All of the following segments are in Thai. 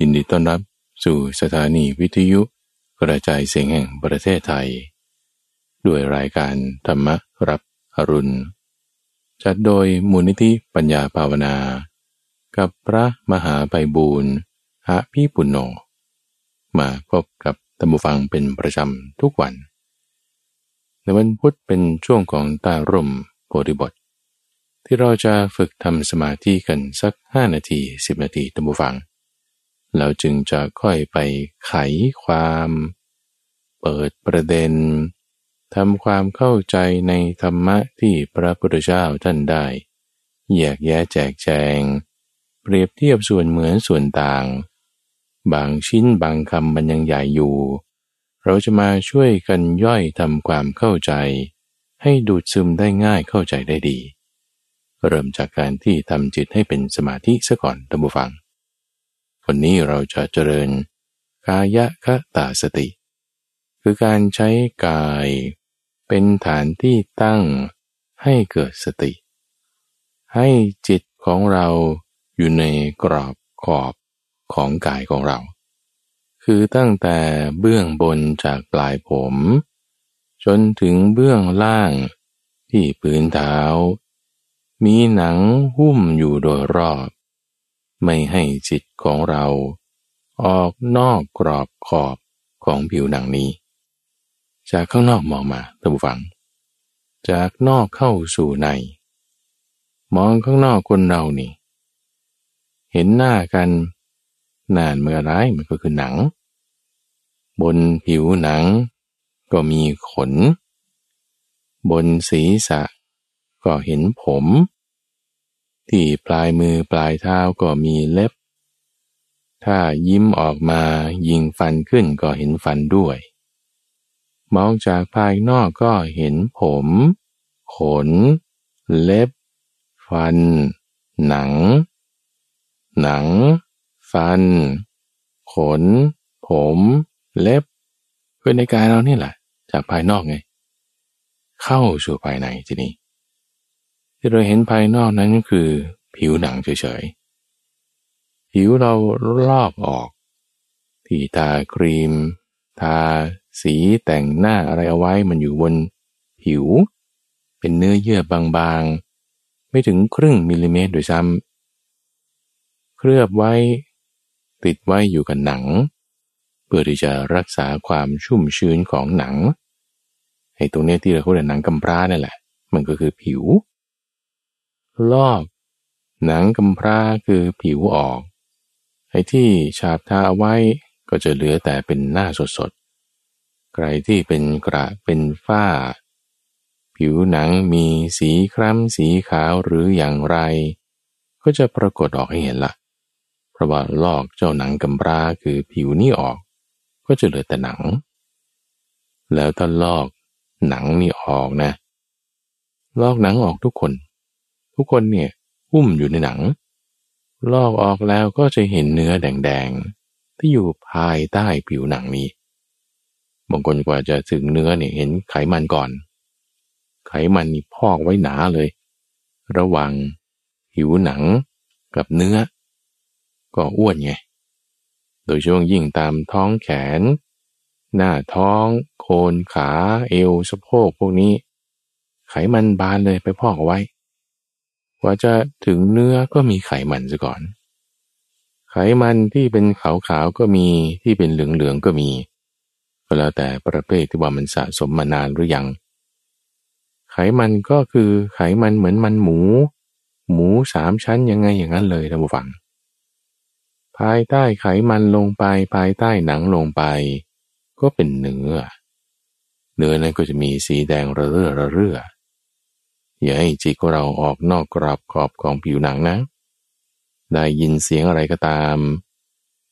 ยินดีต้อนรับสู่สถานีวิทยุกระจายเสียงแห่งประเทศไทย ด้วยรายการธรรมรับอรุณ จัดโดยมูลนิธิปัญญาภาวนา กับพระมหาไพบูรณ์หะพี่ปุณโญมาพบกับธรรมฟังเป็นประจำทุกวัน ในวันพุธเป็นช่วงของตาร่มโพธิบท ที่เราจะฝึกทำสมาธิกันสัก 5 นาที 10 นาทีธรรมฟัง เราจึงจะค่อยไปไขความ เปิดประเด็นทำความเข้าใจในธรรมะที่พระพุทธเจ้าท่านได้ แยกแยะแจกแจง เปรียบเทียบส่วนเหมือนส่วนต่าง บางชิ้นบางคำมันยังใหญ่อยู่ เราจะมาช่วยกันย่อยทำความเข้าใจ ให้ดูดซึมได้ง่ายเข้าใจได้ดี เริ่มจากการที่ทำจิตให้เป็นสมาธิซะก่อนท่านผู้ฟัง วันนี้เราจะเจริญกายคตาสติ คือการใช้กายเป็นฐานที่ตั้งให้เกิดสติ ให้จิตของเราอยู่ในกรอบขอบของกายของเรา คือตั้งแต่เบื้องบนจากปลายผม จนถึงเบื้องล่างที่พื้นเท้า มีหนังหุ้มอยู่โดยรอบ ไม่ให้จิตของเรา ออกนอกกรอบขอบของผิวหนังนี้ จากข้างนอกมองมาท่านผู้ฟัง จากนอกเข้าสู่ใน มองข้างนอกคนเรานี่ เห็นหน้ากันนานเมื่อไรมันก็คือหนัง บนผิวหนัง ก็มีขน บนศีรษะ ก็เห็นผม ที่ปลายมือปลายเท้าก็มีเล็บ ถ้ายิ้มออกมายิงฟันขึ้นก็เห็นฟันด้วย มองจากภายนอกก็เห็นผม ขน เล็บ ฟัน หนัง หนัง ฟัน ขน ผม เล็บคือในกายเรานี่แหละ จากภายนอกไง เข้าสู่ภายในทีนี้ ที่เราเห็นภายนอกนั้นก็คือผิวหนังเฉยๆ ผิวเราลอกออก ที่ทาครีม ทาสีแต่งหน้าอะไรเอาไว้มันอยู่บนผิว เป็นเนื้อเยื่อบางๆ ไม่ถึงครึ่งมิลลิเมตรโดยซ้ำเคลือบไว้ ติดไว้อยู่กับหนัง เพื่อที่จะรักษาความชุ่มชื้นของหนังไอ้ตรงนี้ที่เราเรียกหนังกำพร้านั่นแหละ มันก็คือผิว ลอกหนังกำพร้าคือผิวออกไอ้ที่ฉาบทาเอาไว้ก็จะเหลือแต่เป็นหน้าสดๆ ใครที่เป็นกระเป็นฝ้า ผิวหนังมีสีคล้ำสีขาวหรืออย่างไร ก็จะปรากฏออกให้เห็นละเพราะว่าลอกเจ้าหนังกำพร้าคือผิวนี่ออก ก็จะเหลือแต่หนัง แล้วถ้าลอกหนังนี่ออกนะ ลอกหนังออกทุกคน ทุกคนเนี่ยหุ้มอยู่ในหนัง ลอกออกแล้วก็จะเห็นเนื้อแดงๆ ที่อยู่ภายใต้ผิวหนังนี้บางคนกว่าจะถึงเนื้อเนี่ยเห็นไขมันก่อน ไขมันนี่พอกไว้หนาเลย ระว่างผิวหนังกับเนื้อ ก็อ้วนไง โดยช่วงยิ่งตามท้องแขน หน้าท้อง โคนขา เอวสะโพกพวกนี้ ไขมันบานเลยไปพอกเอาไว้ ว่าจะถึงเนื้อก็มีไขมันซะก่อน ไขมันที่เป็นขาวๆก็มีที่เป็นเหลืองๆก็มีก็แล้วแต่ประเภทที่ว่ามันสะสมมานานหรือยัง ไขมันก็คือไขมันเหมือนมันหมู หมูสามชั้นยังไงอย่างนั้นเลยท่านผู้ฟัง ภายใต้ไขมันลงไปภายใต้หนังลงไป ก็เป็นเนื้อ เนื้อนั้นก็จะมีสีแดงระเรื่อระเรื่อ อย่าให้จิตของเราออกนอกกรอบขอบของผิวหนังนะ ได้ยินเสียงอะไรก็ตาม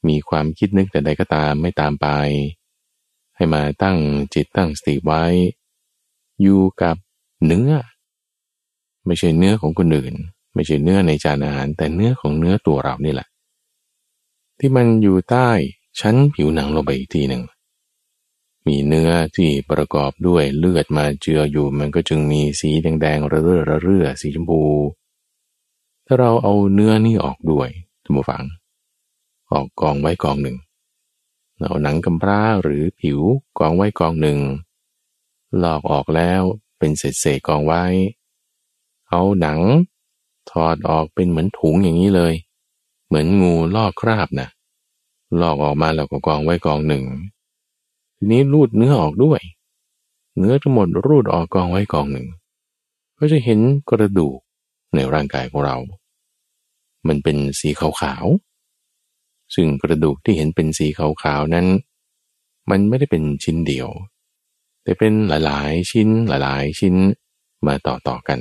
มีความคิดนึกแต่ใดก็ตามไม่ตามไป ให้มาตั้งจิตตั้งสติไว้ อยู่กับเนื้อ ไม่ใช่เนื้อของคนอื่น ไม่ใช่เนื้อในจานอาหาร แต่เนื้อของเนื้อตัวเรานี่แหละ ที่มันอยู่ใต้ชั้นผิวหนังลงไปอีกทีหนึ่ง มีเนื้อที่ประกอบด้วยเลือดมาเจืออยู่มันก็จึงมีสีแดงๆระเรื่อระเรื่อสีชมพู ถ้าเราเอาเนื้อนี่ออกด้วยท่านผู้ฟัง ออกกองไว้กองหนึ่งเอาหนังกำพร้าหรือผิวกองไว้กองหนึ่ง ลอกออกแล้วเป็นเศษเศษกองไว้ เอาหนัง ถอดออกเป็นเหมือนถุงอย่างนี้เลย เหมือนงูลอกคราบนะลอกออกมาแล้วก็กองไว้กองหนึ่ง ทีนี้รูดเนื้อออกด้วย เนื้อทั้งหมดรูดออกกองไว้กองหนึ่ง ก็จะเห็นกระดูกในร่างกายของเรา มันเป็นสีขาวๆ ซึ่งกระดูกที่เห็นเป็นสีขาวๆนั้น มันไม่ได้เป็นชิ้นเดียว แต่เป็นหลายๆ ชิ้นหลายๆ ชิ้นมาต่อๆกัน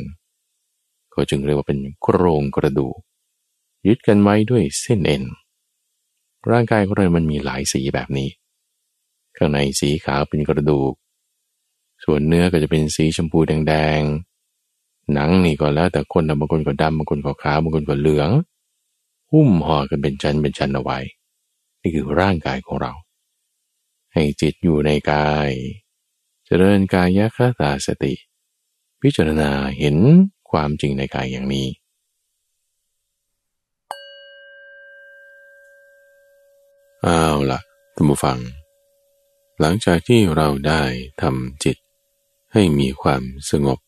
ก็จึงเรียกว่าเป็นโครงกระดูก ยึดกันไว้ด้วยเส้นเอ็นร่างกายของเรามันมีหลายสีแบบนี้ ข้างในสีขาวเป็นกระดูก ส่วนเนื้อก็จะเป็นสีชมพูแดงๆ หนังนี่ก็แล้วแต่คนบางคนก็ดำบางคนก็ขาวบางคนก็เหลือง หุ้มห่อกันเป็นชั้นเป็นชั้นเอาไว้ นี่คือร่างกายของเรา ให้จิตอยู่ในกาย เจริญกายคตาสติ พิจารณาเห็นความจริงในกายอย่างนี้เอาละท่านผู้ฟัง หลังจากที่เราได้ทำจิตให้มีความสงบ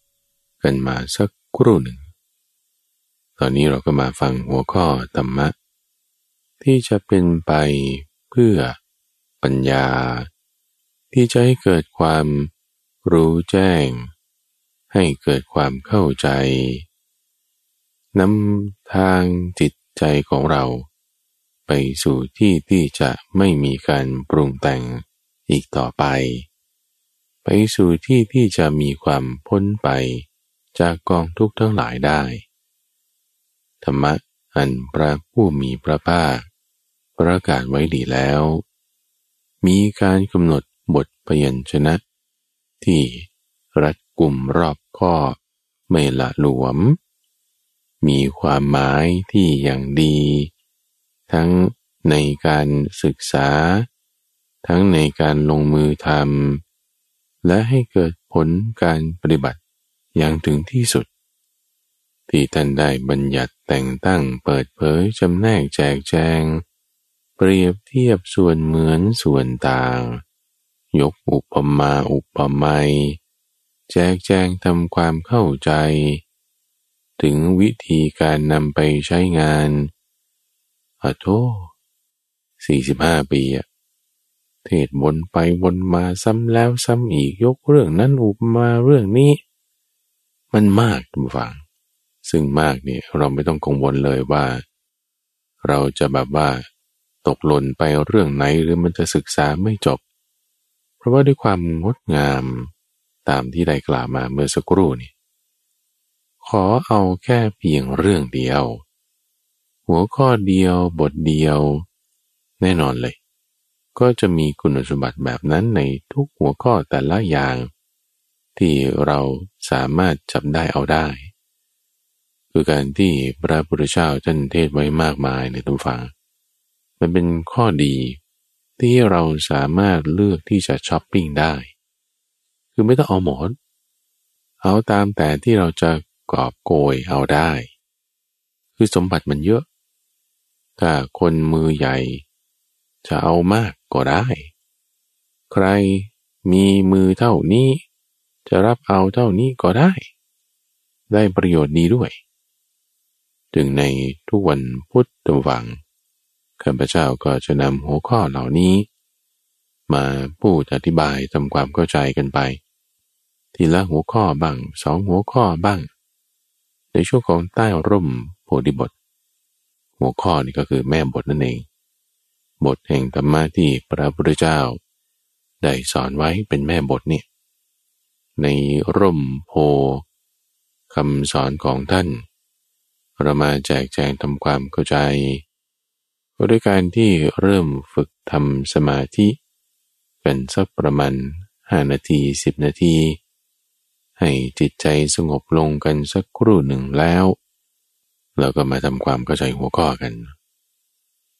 กันมาสักครู่หนึ่ง ตอนนี้เราก็มาฟังหัวข้อธรรมะ ที่จะเป็นไปเพื่อปัญญา ที่จะให้เกิดความรู้แจ้ง ให้เกิดความเข้าใจนำทางจิตใจของเรา ไปสู่ที่ที่จะไม่มีการปรุงแต่ง อีกต่อไป ไปสู่ที่ที่จะมีความพ้นไปจากกองทุกข์ทั้งหลายได้ ธรรมะอันพระผู้มีพระภาคประกาศไว้ดีแล้ว มีการกำหนดบทพยัญชนะ ที่รัดกลุ่มรอบข้อไม่ละหลวม มีความหมายที่อย่างดี ทั้งในการศึกษา ทั้งในการลงมือทำและให้เกิดผลการปฏิบัติอย่างถึงที่สุด ที่ท่านได้บัญญัติแต่งตั้งเปิดเผยจำแนกแจกแจง เปรียบเทียบส่วนเหมือนส่วนต่าง ยกอุปมาอุปไมยแจกแจงทำความเข้าใจ ถึงวิธีการนำไปใช้งานอโทสี่สิบห้าปีอะ เทศวนไปวนมาซ้ำแล้วซ้ำอีกยกเรื่องนั้นอุปมาเรื่องนี้ มันมากทุกฝัง ซึ่งมากเนี่ยเราไม่ต้องกังวลเลยว่า เราจะแบบว่า ตกหล่นไปเรื่องไหนหรือมันจะศึกษาไม่จบ เพราะว่าด้วยความงดงามตามที่ได้กล่าวมาเมื่อสักครู่นี่ขอเอาแค่เพียงเรื่องเดียว หัวข้อเดียวบทเดียว แน่นอนเลย ก็จะมีคุณสมบัติแบบนั้นในทุกหัวข้อแต่ละอย่าง ที่เราสามารถจับได้เอาได้ คือการที่พระพุทธเจ้าท่านเทศไว้มากมายในตัวฟัง มันเป็นข้อดีที่เราสามารถเลือกที่จะช้อปปิ้งได้ คือไม่ต้องเอาหมด เอาตามแต่ที่เราจะกอบโกยเอาได้ คือสมบัติมันเยอะ ถ้าคนมือใหญ่ จะเอามากก็ได้ ใครมีมือเท่านี้ จะรับเอาเท่านี้ก็ได้ ได้ประโยชน์ดีด้วย ถึงในทุกวันพุธตวังข้าพเจ้าก็จะนำหัวข้อเหล่านี้ มาพูดอธิบายทำความเข้าใจกันไป ทีละหัวข้อบ้างสองหัวข้อบ้าง ในช่วงของใต้ร่มโพธิบท หัวข้อนี่ก็คือแม่บทนั่นเอง บทแห่งธรรมะที่พระพุทธเจ้า ได้สอนไว้เป็นแม่บทนี่ในร่มโพคำสอนของท่านเรามาแจกแจงทำความเข้าใจด้วยการที่เริ่มฝึกทำสมาธิ เป็นสักประมาณห้านาทีสิบนาที ให้จิตใจสงบลงกันสักครู่หนึ่งแล้ว เราก็มาทำความเข้าใจหัวข้อกัน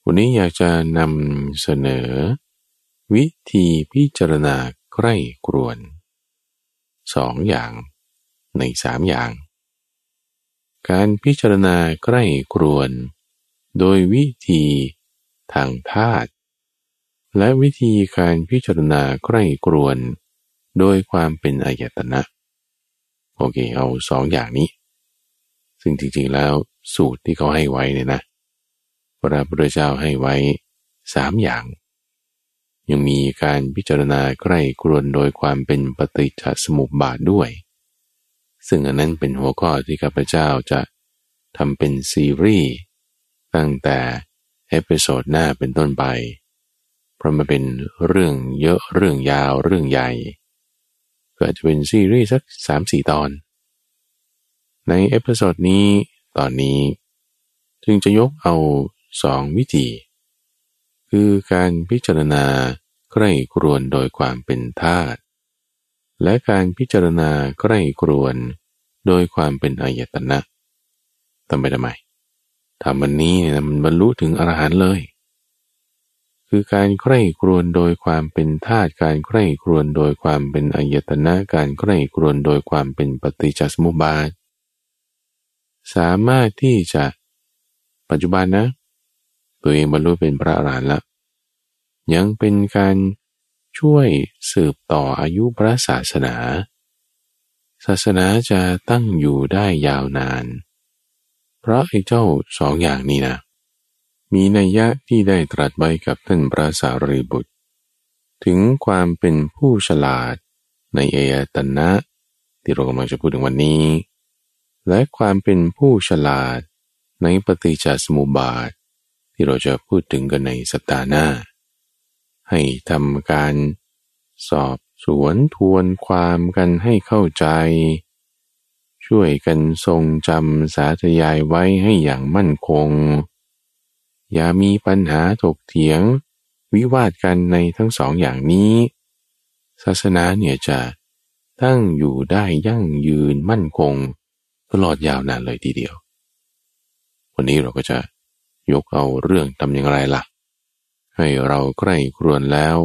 วันนี้อยากจะนำเสนอ วิธีพิจารณาใกล้กรวนสองอย่างในสามอย่าง การพิจารณาใกล้ครวน โดยวิธีทางธาตุและวิธีการพิจารณาใกล้กรวน โดยความเป็นอายตนะ โอเคเอาสองอย่างนี้ ซึ่งจริงๆแล้วสูตรที่เขาให้ไว้เนี่ยนะ พระพุทธเจ้าให้ไว้สามอย่าง ยังมีการพิจารณาใคร่ครวญโดยความเป็นปฏิจจสมุปบาทด้วย ซึ่งอันนั้นเป็นหัวข้อที่ข้าพเจ้าจะทำเป็นซีรีส์ตั้งแต่ episode หน้าเป็นต้นไป เพราะมันเป็นเรื่องเยอะเรื่องยาวเรื่องใหญ่ก็อาจจะเป็นซีรีส์สักสามสี่ตอน ใน episode นี้ตอนนี้ จึงจะยกเอา สองวิธี คือการพิจารณาใคร่ครวญโดยความเป็นธาตุและการพิจารณาใคร่ครวญโดยความเป็นอายตนะทำไปทำไมทำวันนี้เนี่ยมันบรรลุถึงอรหันต์เลย คือการใคร่ครวญโดยความเป็นธาตุการใคร่ครวญโดยความเป็นอายตนะการใคร่ครวญโดยความเป็นปฏิจจสมุปบาทสามารถที่จะปัจจุบันนะ ตัวเองบรรลุเป็นพระอรหันต์แล้วยังเป็นการช่วยสืบต่ออายุพระศาสนา ศาสนาจะตั้งอยู่ได้ยาวนาน เพราะไอ้เจ้าสองอย่างนี้นะ มีนัยยะที่ได้ตรัสไว้กับท่านพระสารีบุตร ถึงความเป็นผู้ฉลาดในเอตตนะ ที่เรากำลังจะพูดถึงวันนี้ และความเป็นผู้ฉลาดในปฏิจจสมุปบาท ที่เราจะพูดถึงกันในสัปดาห์หน้า ให้ทำการสอบสวนทวนความกันให้เข้าใจ ช่วยกันทรงจำสาธยายไว้ให้อย่างมั่นคง อย่ามีปัญหาถกเถียง วิวาทกันในทั้งสองอย่างนี้ ศาสนาเนี่ยจะตั้งอยู่ได้ยั่งยืนมั่นคง ตลอดยาวนานเลยทีเดียว วันนี้เราก็จะ ยกเอาเรื่องทำอย่างไรละ่ะ ให้เราใกล้ครวนแล้ว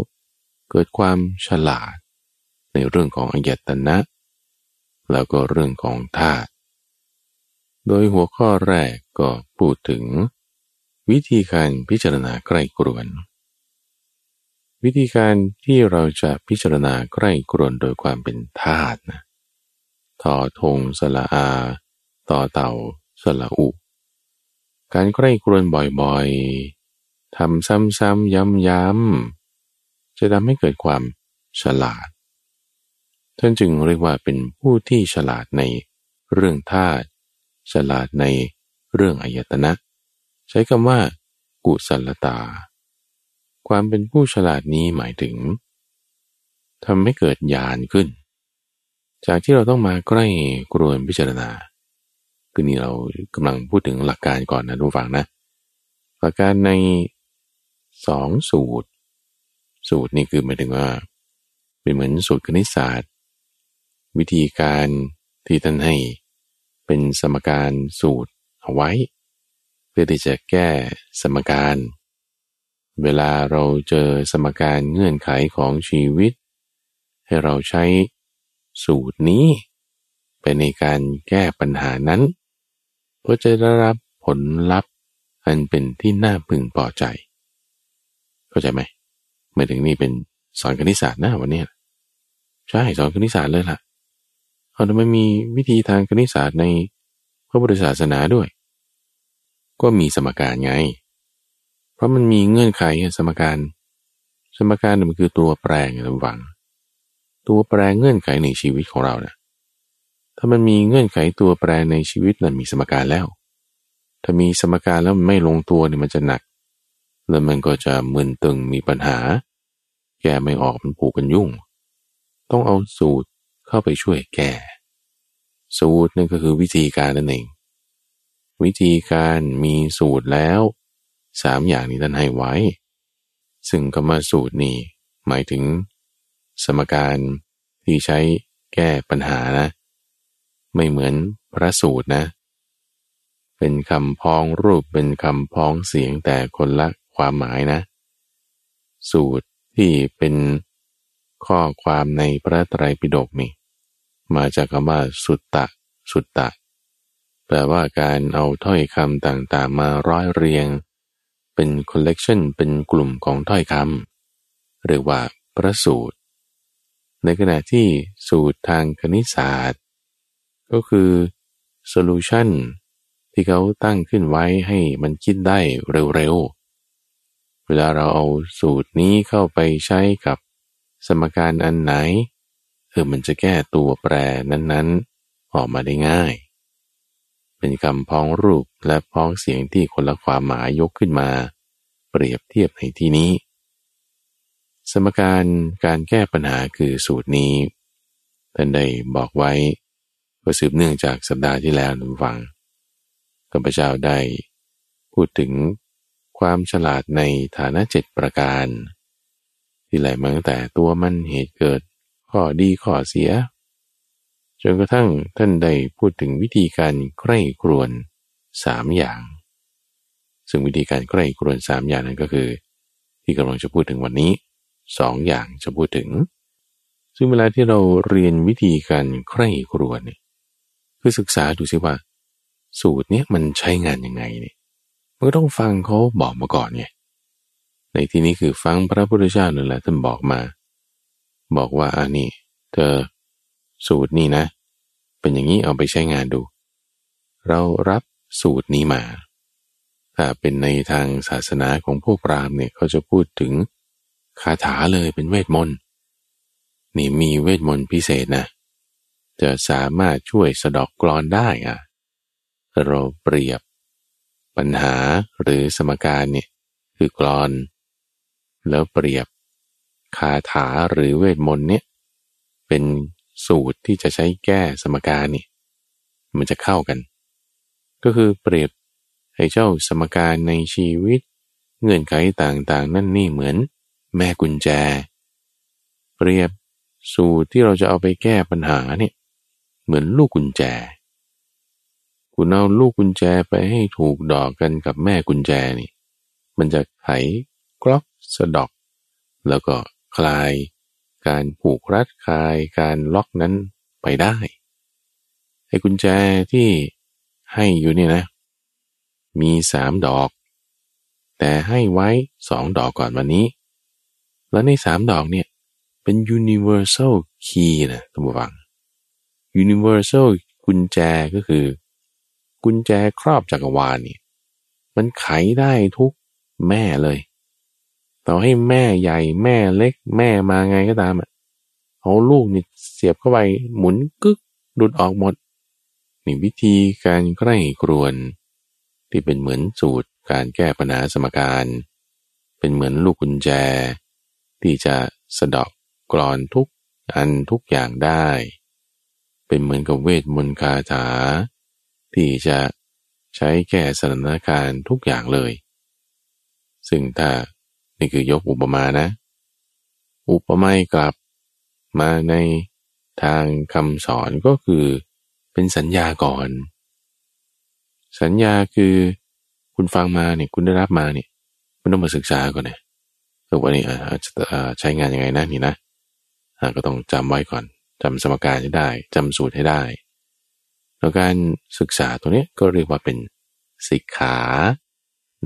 เกิดความฉลาด ในเรื่องของอัยตนะ แล้วก็เรื่องของธาตุโดยหัวข้อแรกก็พูดถึง วิธีการพิจารณาใกล้กรวน วิธีการที่เราจะพิจารณาใกล้กรวนโดยความเป็นธาตุนะทอทงสละอา ต่อเต่าสละอุ การใกล้กรวนบ่อยๆทำซ้ำๆย้ำๆจะทำให้เกิดความฉลาด ท่านจึงเรียกว่าเป็นผู้ที่ฉลาดในเรื่องธาตุฉลาดในเรื่องอายตนะ ใช้คำว่า กุศลตา ความเป็นผู้ฉลาดนี้หมายถึงทำให้เกิดญาณขึ้น จากที่เราต้องมาใกล้กรวนพิจารณา คือนี่เรากำลังพูดถึงหลักการก่อนนะทุกฝังนะ หลักการในสองสูตร สูตรนี่คือหมายถึงว่า เป็นเหมือนสูตรคณิตศาสตร์ วิธีการที่ท่านให้เป็นสมการสูตรเอาไว้ เพื่อที่จะแก้สมการ เวลาเราเจอสมการเงื่อนไขของชีวิต ให้เราใช้สูตรนี้ไปในการแก้ปัญหานั้น เพื่อจะได้รับผลลัพธ์อันเป็นที่น่าพึงพอใจ เข้าใจไหมไม่ถึงนี่เป็นสอนคณิตศาสตร์นะวันนี้ใช่สอนคณิตศาสตร์เลยล่ะเอาทำไมมีวิธีทางคณิตศาสตร์ในพระพุทธศาสนาด้วย ก็มีสมการไง เพราะมันมีเงื่อนไขสมการ สมการมันคือตัวแปรไงระวัง ตัวแปรเงื่อนไขในชีวิตของเราเนะ ถ้ามันมีเงื่อนไขตัวแปรในชีวิตนั้นมีสมการแล้ว ถ้ามีสมการแล้วไม่ลงตัวเนี่ยมันจะหนัก แล้วมันก็จะมึนตึงมีปัญหา แก้ไม่ออกมันผูกกันยุ่ง ต้องเอาสูตรเข้าไปช่วยแก้ สูตรนั่นก็คือวิธีการนั่นเอง วิธีการมีสูตรแล้วสามอย่างนี้ท่านให้ไว้ ซึ่งกรรมสูตรนี่หมายถึงสมการที่ใช้แก้ปัญหานะ ไม่เหมือนพระสูตรนะ เป็นคำพ้องรูปเป็นคำพ้องเสียงแต่คนละความหมายนะ สูตรที่เป็นข้อความในพระไตรปิฎกนี่มาจากคำว่าสุตตะ สุตตะ แปลว่าการเอาถ้อยคำต่างๆ มาร้อยเรียง เป็นคอลเลกชันเป็นกลุ่มของถ้อยคำเรียกว่าพระสูตร ในขณะที่สูตรทางคณิตศาสตร์ ก็คือ solution ที่เขาตั้งขึ้นไว้ให้มันคิดได้เร็วๆ เวลาเราเอาสูตรนี้เข้าไปใช้กับสมการอันไหนเออมันจะแก้ตัวแปรนั้นๆ ออกมาได้ง่าย เป็นคำพ้องรูปและพ้องเสียงที่คนละความหมายยกขึ้นมา เปรียบเทียบในที่นี้ สมการการแก้ปัญหาคือสูตรนี้ท่านได้บอกไว้ ก็สืบเนื่องจากสัปดาห์ที่แล้วนำฟังข้าพเจ้าได้พูดถึงความฉลาดในฐานะเจ็ดประการ ที่ไหลมาตั้งแต่ตัวมันเหตุเกิด ข้อดีข้อเสีย จนกระทั่งท่านได้พูดถึงวิธีการใคร่ครวญสามอย่าง ซึ่งวิธีการใคร่ครวญสามอย่างนั้นก็คือ ที่กำลังจะพูดถึงวันนี้สองอย่างจะพูดถึง ซึ่งเวลาที่เราเรียนวิธีการใคร่ครวญเนี่ย คือศึกษาดูซิว่า สูตรเนี้ยมันใช้งานยังไงเนี่ยมันก็ต้องฟังเขาบอกมาก่อนไงในที่นี้คือฟังพระพุทธเจ้านั่นแหละท่านบอกมา บอกว่าอันนี้เธอสูตรนี้นะ เป็นอย่างนี้เอาไปใช้งานดู เรารับสูตรนี้มา ถ้าเป็นในทางศาสนาของพวกพราหมณ์เนี่ยเขาจะพูดถึงคาถาเลยเป็นเวทมนต์นี่มีเวทมนต์พิเศษนะ จะสามารถช่วยสะดอกกรอนได้อะเราเปรียบ ปัญหาหรือสมการเนี่ยคือกรอน แล้วเปรียบคาถาหรือเวทมนต์เนี่ยเป็นสูตรที่จะใช้แก้สมการนี่มันจะเข้ากัน ก็คือเปรียบให้เจ้าสมการในชีวิต เงื่อนไขต่างๆ นั่นนี่เหมือนแม่กุญแจ เปรียบสูตรที่เราจะเอาไปแก้ปัญหาเนี่ย เหมือนลูกกุญแจ คุณเอาลูกกุญแจไปให้ถูกดอกกันกับแม่กุญแจนี่ มันจะไขกล็อกสะดอก แล้วก็คลาย การผูกรัดคลายการล็อกนั้นไปได้ไอ้กุญแจที่ให้อยู่เนี่ยนะ มีสามดอก แต่ให้ไว้สองดอกก่อนวันนี้ แล้วในสามดอกเนี่ยเป็น universal key นะท่านผู้ฟัง universal กุญแจก็คือ กุญแจครอบจักรวาลนี่มันไขได้ทุกแม่เลย ต่อให้แม่ใหญ่แม่เล็กแม่มาไงก็ตามอะเอาลูกนี่เสียบเข้าไปหมุนกึกดุดออกหมดนี่วิธีการใกล้ครวน ที่เป็นเหมือนสูตรการแก้ปัญหาสมการ เป็นเหมือนลูกกุญแจ ที่จะสะดอกกรอนทุกอันทุกอย่างได้ เป็นเหมือนกับเวทมนต์คาถา ที่จะใช้แก้สถานการณ์ทุกอย่างเลย ซึ่งถ้านี่คือยกอุปมานะ อุปมากลับมาในทางคำสอนก็คือเป็นสัญญาก่อน สัญญาคือคุณฟังมาเนี่ยคุณได้รับมาเนี่ยคุณต้องมาศึกษาก่อนเนี่ยว่านี่ใช้งานยังไงนะนี่นะก็ต้องจำไว้ก่อน จำสมการให้ได้จำสูตรให้ได้แล้วการศึกษาตัวนี้ก็เรียกว่าเป็นสิกขา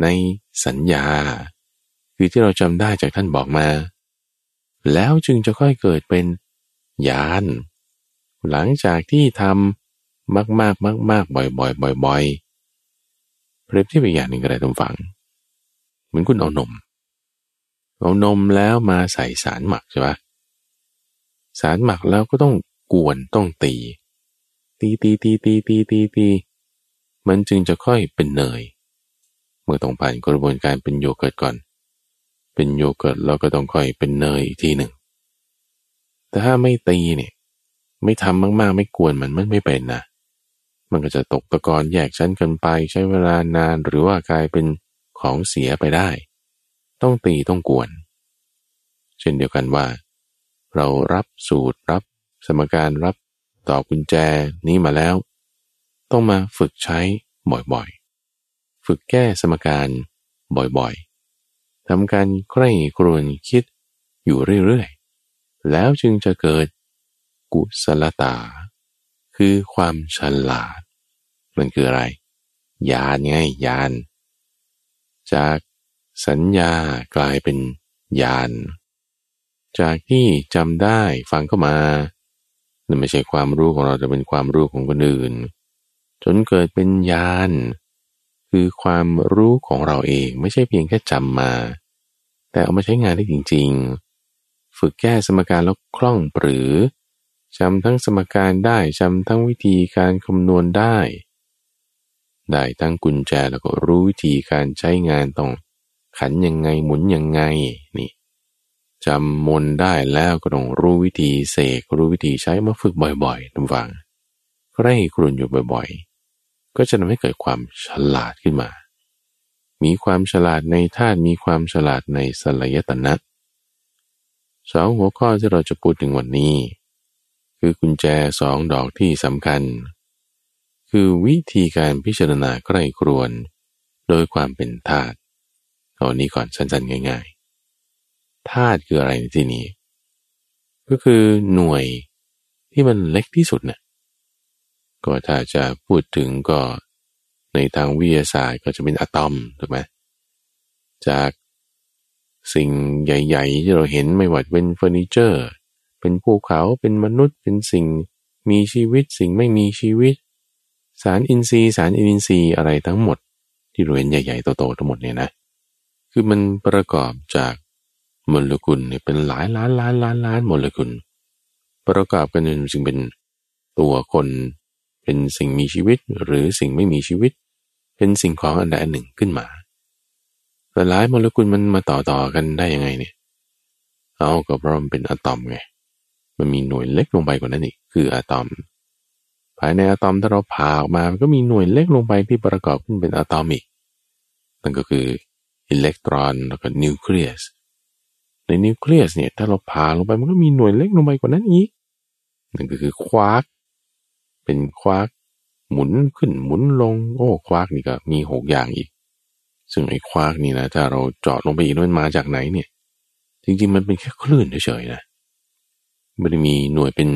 ในสัญญา คือที่เราจำได้จากท่านบอกมา แล้วจึงจะค่อยเกิดเป็นญาณหลังจากที่ทำมากมากมากมากบ่อยบ่อยบ่อยบ่อยเปรียบที่เป็นอย่างหนึ่งก็ได้ทุกฝัง เหมือนคุณเอานม เอานมแล้วมาใส่สารหมักใช่ปะ สารหมักแล้วก็ต้องกวนต้องตี ตีตีตีตีตีตีตีมันจึงจะค่อยเป็นเนย เมื่อต้องผ่านกระบวนการเป็นโยเกิร์ตก่อน เป็นโยเกิร์ตแล้วก็ต้องค่อยเป็นเนยอีกทีหนึ่ง แต่ถ้าไม่ตีเนี่ย ไม่ทำมากๆ ไม่กวนมันมันไม่เป็นนะมันก็จะตกตะกอนแยกชั้นกันไปใช้เวลานานหรือว่ากลายเป็นของเสียไปได้ ต้องตีต้องกวน เช่นเดียวกันว่า เรารับสูตรรับสมการรับต่อกุญแจนี้มาแล้ว ต้องมาฝึกใช้บ่อยๆ ฝึกแก้สมการบ่อยทำการใกล้ครวนคิดอยู่เรื่อยๆ แล้วจึงจะเกิดกุศลตา คือความฉลาด มันคืออะไร ญาณไงญาณจากสัญญากลายเป็นญาณ จากที่จำได้ฟังเข้ามานั่นไม่ใช่ความรู้ของเราจะเป็นความรู้ของคนอื่น จนเกิดเป็นญาณคือความรู้ของเราเองไม่ใช่เพียงแค่จำมา แต่เอามาใช้งานได้จริง ๆ ฝึกแก้สมการแล้วคล่องปรือจำทั้งสมการได้จำทั้งวิธีการคำนวณได้ ได้ทั้งกุญแจแล้วก็รู้วิธีการใช้งานต้องขันยังไงหมุนยังไงนี่ จำมนได้แล้วก็ต้องรู้วิธีเสกรู้วิธีใช้มาฝึกบ่อยๆทำฟังใคร่ครุนอยู่บ่อยๆ ก็จะทำให้เกิดความฉลาดขึ้นมา มีความฉลาดในธาตุมีความฉลาดในสลายตนะสองหัวข้อที่เราจะพูดถึงวันนี้ คือกุญแจสองดอกที่สำคัญ คือวิธีการพิจารณาใกล้ครวน โดยความเป็นธาตุเอานี้ก่อนสั้นๆง่าย ธาตุคืออะไรในที่นี้ ก็คือหน่วยที่มันเล็กที่สุดเนะ่ยก็ถ้าจะพูดถึงก็ในทางวิทยาศาสตร์ก็จะเป็นอะตอมถูกไหมจากสิ่งใหญ่ๆ ที่เราเห็นไม่ว่าเป็นเฟอร์นิเจอร์ เป็นภูเขาเป็นมนุษย์เป็นสิ่งมีชีวิตสิ่งไม่มีชีวิต สารอินทรีย์ สารอินทรีย์อะไรทั้งหมด ที่เราเห็นใหญ่ๆโตๆทั้งหมดเนี่ยนะ คือมันประกอบจาก โมเลกุลเนี่ยเป็นหลายล้านล้านล้านล้านโมเลกุล ประกอบกันจนจึงเป็นตัวคนเป็นสิ่งมีชีวิตหรือสิ่งไม่มีชีวิต เป็นสิ่งของอันใดอันหนึ่งขึ้นมาแต่หลายโมเลกุลมันมาต่อต่อกันได้ยังไงเนี่ยเอาก็เพราะมันเป็นอะตอมไงมันมีหน่วยเล็กลงไปกว่านั้นอีกคืออะตอม ภายในอะตอมถ้าเราผ่าออกมามันก็มีหน่วยเล็กลงไปที่ประกอบขึ้นเป็นอะตอมอีกนั่นก็คืออิเล็กตรอนแล้วก็นิวเคลียส ในนิวเคลียสเนี่ยถ้าเราผ่าลงไปมันก็มีหน่วยเล็กลงไปกว่านั้นอีกนั่นก็คือควาร์กเป็นควาร์กหมุนขึ้นหมุนลงโอ้ควาร์กนี่ก็มีหกอย่างอีก ซึ่งไอ้ควาร์กนี่นะถ้าเราเจาะลงไปอีกมันมาจากไหนเนี่ย จริงๆมันเป็นแค่คลื่นเฉยๆนะไม่ได้มีหน่วยเป็น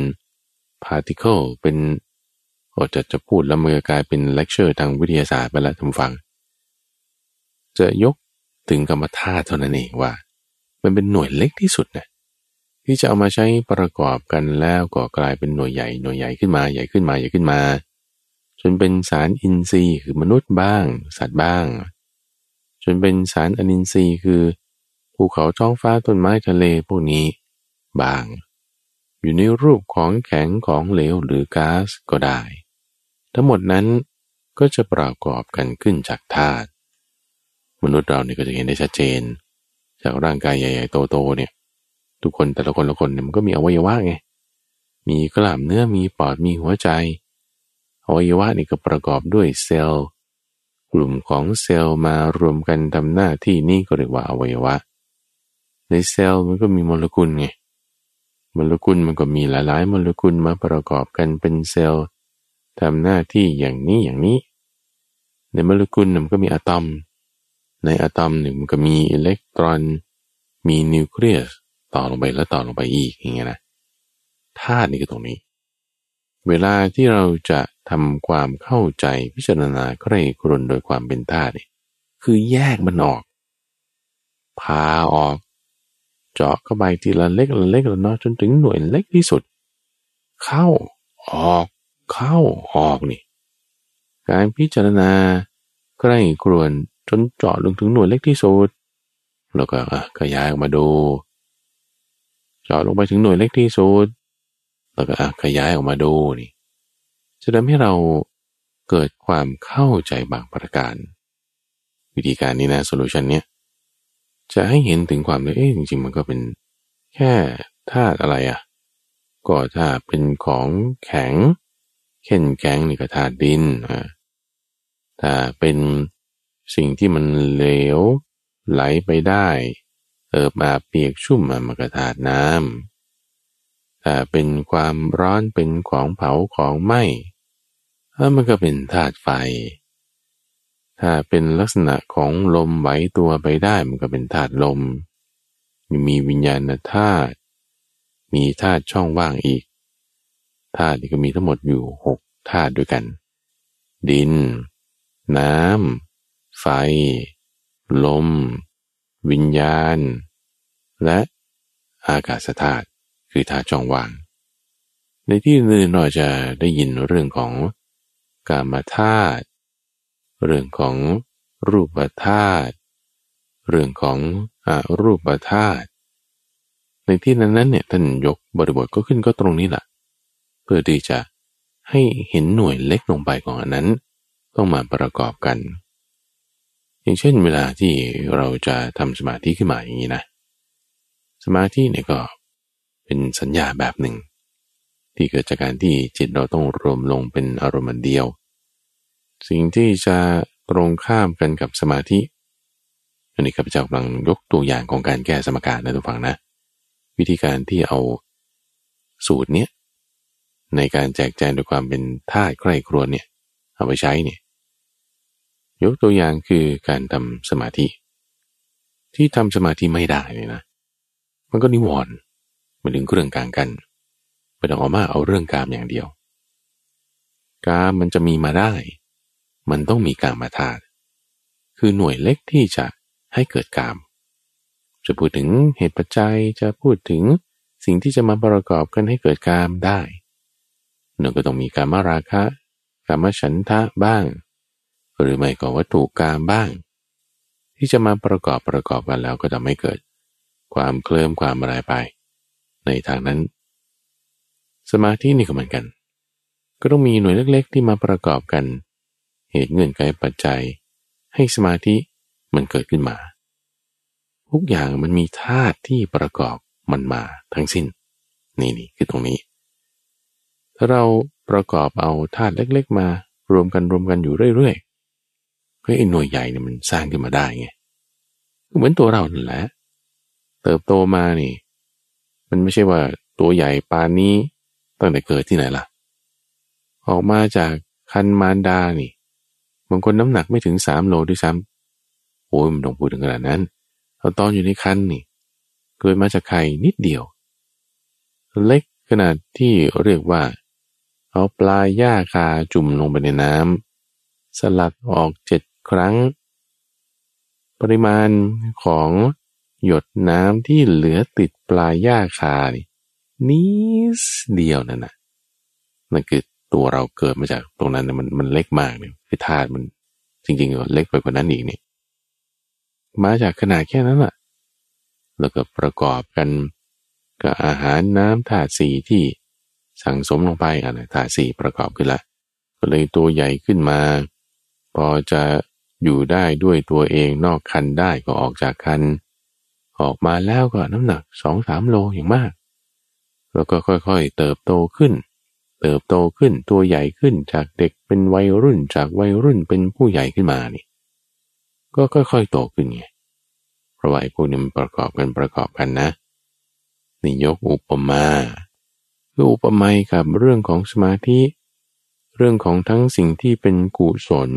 particle เป็นโอ้จะจะพูดแล้วมันกลายเป็นเลคเชอร์ทางวิทยาศาสตร์ไปแล้วท่านผู้ฟัง จะยกถึงคำว่าธาตุเท่านั้นเองว่า มันเป็นหน่วยเล็กที่สุดนะที่จะเอามาใช้ประกอบกันแล้วก็กลายเป็นหน่วยใหญ่หน่วยใหญ่ขึ้นมาใหญ่ขึ้นมาใหญ่ขึ้นมา จนเป็นสารอินทรีย์คือมนุษย์บ้าง สัตว์บ้าง จนเป็นสารอนินทรีย์คือภูเขาท้องฟ้าต้นไม้ทะเลพวกนี้บาง อยู่ในรูปของแข็งของเหลวหรือก๊าซก็ได้ ทั้งหมดนั้นก็จะประกอบกันขึ้นจากธาตุมนุษย์เราเนี่ยก็จะเห็นได้ชัดเจน จากร่างกายใหญ่ๆโตๆเนี่ย ทุกคนแต่ละคนละคนเนี่ยมันก็มีอวัยวะไง มีกล้ามเนื้อมีปอดมีหัวใจอวัยวะนี่ก็ประกอบด้วยเซลล์ กลุ่มของเซลล์มารวมกันทำหน้าที่นี่ก็เรียกว่าอวัยวะ ในเซลล์มันก็มีโมเลกุลไงโมเลกุลมันก็มีหลายๆโมเลกุลมาประกอบกันเป็นเซลล์ทำหน้าที่อย่างนี้อย่างนี้ ในโมเลกุลมันก็มีอะตอม ในอะตอมหนึ่งมันก็มีอิเล็กตรอน มีนิวเคลียสต่อลงไปแล้วต่อลงไปอีกอย่างเงี้ยนะธาตุนี่คือตรงนี้ เวลาที่เราจะทำความเข้าใจพิจารณาใคร่ครวญโดยความเป็นธาตุนี่คือแยกมันออกพาออก เจาะเข้าไปทีละเล็กละเล็กละน้อยจนถึงหน่วยเล็กที่สุด เข้าออก เข้าออกนี่ การพิจารณาใกล้ครวน จนเจาะลงถึงหน่วยเล็กที่สุดแล้วก็ขยายออกมาดู เจาะลงไปถึงหน่วยเล็กที่สุดแล้วก็ขยายออกมาดูนี่จะทำให้เราเกิดความเข้าใจบางประการ วิธีการนี้นะโซลูชันเนี้ยจะให้เห็นถึงความเลยเอ๊ะจริงๆ มันก็เป็นแค่ธาตุอะไรอะ่ะ ก็ถ้าเป็นของแข็ง เข็นแข็งนี่ก็ธาตุดินอ่าถ้าเป็น สิ่งที่มันเหลว ไหลไปได้เอิบมาเปียกชุ่มมันกระถาดน้ำแต่เป็นความร้อนเป็นของเผาของไหม้แล้วมันก็เป็นธาตุไฟ ถ้าเป็นลักษณะของลมไหวตัวไปได้มันก็เป็นธาตุลม มีวิญญาณธาตุ มีธาตุช่องว่างอีก ธาตุที่ก็มีทั้งหมดอยู่หกธาตุด้วยกัน ดิน น้ำ ไฟ ลม วิญญาณ และอากาศธาตุคือธาตุจองวาง ในที่อื่นเราจะได้ยินเรื่องของกามธาตุเรื่องของรูปธาตุเรื่องของอรูปธาตุในที่นั้นนั้นเนี่ยท่านยกบริบทก็ขึ้นก็ตรงนี้แหละเพื่อที่จะให้เห็นหน่วยเล็กลงไปของอันนั้น ต้องมาประกอบกัน อย่างเช่นเวลาที่เราจะทำสมาธิขึ้นมาอย่างนี้นะ สมาธิเนี่ยก็เป็นสัญญาแบบหนึ่ง ที่เกิดจากการที่จิตเราต้องรวมลงเป็นอารมณ์เดียว สิ่งที่จะตรงข้ามกันกับสมาธิอันนี้ข้าพเจ้ากำลังยกตัวอย่างของการแก้สมการนะทุกฝังนะ วิธีการที่เอาสูตรเนี้ยในการแจกแจงด้วยความเป็นท่าใกล้ครัวเนี่ยเอาไปใช้เนี่ย ยกตัวอย่างคือการทำสมาธิ ที่ทำสมาธิไม่ได้เนี่ยนะ มันก็นิวรณ์มาถึงเรื่องกลางกันไปต้องออกมาเอาเรื่องกามอย่างเดียว กามมันจะมีมาได้ มันต้องมีกามมาธาตุคือหน่วยเล็กที่จะให้เกิดกาม จะพูดถึงเหตุปัจจัยจะพูดถึงสิ่งที่จะมาประกอบกันให้เกิดกามได้หนึ่งก็ต้องมีการมาราคะการมาฉันทะบ้าง หรือไม่ก็วัตถุกรรมบ้าง ที่จะมาประกอบประกอบกันแล้วก็จะไม่เกิด ความเคลิ้มความอะไรไป ในทางนั้น สมาธินี่ก็เหมือนกัน ก็ต้องมีหน่วยเล็ก ๆ ที่มาประกอบกัน เหตุเงื่อนไขปัจจัย ให้สมาธิมันเกิดขึ้นมา ทุกอย่างมันมีธาตุที่ประกอบมันมาทั้งสิ้น นี่นี่คือตรงนี้ ถ้าเราประกอบเอาธาตุเล็ก ๆ มารวมกันรวมกันอยู่เรื่อยๆ ก็ไอ้หน่วยใหญ่เนี่ยมันสร้างขึ้นมาได้ไงเหมือนตัวเรานั่นแหละ เติบโตมานี่ มันไม่ใช่ว่าตัวใหญ่ปานนี้ตั้งแต่เกิดที่ไหนล่ะ ออกมาจากคันมารดานี่บางคนน้ำหนักไม่ถึงสามโลด้วยซ้ำโอ้ยมันต้องพูดถึงขนาดนั้นเอาตอนอยู่ในคันนี่ เกิดมาจากไข่นิดเดียว เล็กขนาดที่เรียกว่า เอาปลายหญ้าคาจุ่มลงไปในน้ำสลัดออกเจ็ด ครั้ง ปริมาณของหยดน้ำที่เหลือติดปลายหญ้าคานี่นิดเดียวนั่นนะนั่นคือตัวเราเกิดมาจากตรงนั้นนมันมันเล็กมากเนี่ยคือธาตุมันจริงๆเล็กไปกว่านั้นอีกนี่มาจากขนาดแค่นั้นแหละแล้วก็ประกอบกันกับอาหารน้ำธาตุสีที่สั่งสมลงไปอะนะธาตุสีประกอบขึ้นละก็เลยตัวใหญ่ขึ้นมา พอจะ อยู่ได้ด้วยตัวเองนอกคันได้ก็ออกจากคัน ออกมาแล้วก็น้ำหนักสองสามโลอย่างมาก แล้วก็ค่อยๆ เติบโตขึ้น เติบโตขึ้นตัวใหญ่ขึ้นจากเด็กเป็นวัยรุ่นจากวัยรุ่นเป็นผู้ใหญ่ขึ้นมานี่ ก็ค่อยๆโตขึ้นไงเพราะว่าไอ้พวกนี้มันประกอบกันประกอบกันนะนี่ยกอุปมาคืออุปมากับเรื่องของสมาธิ เรื่องของทั้งสิ่งที่เป็นกุศล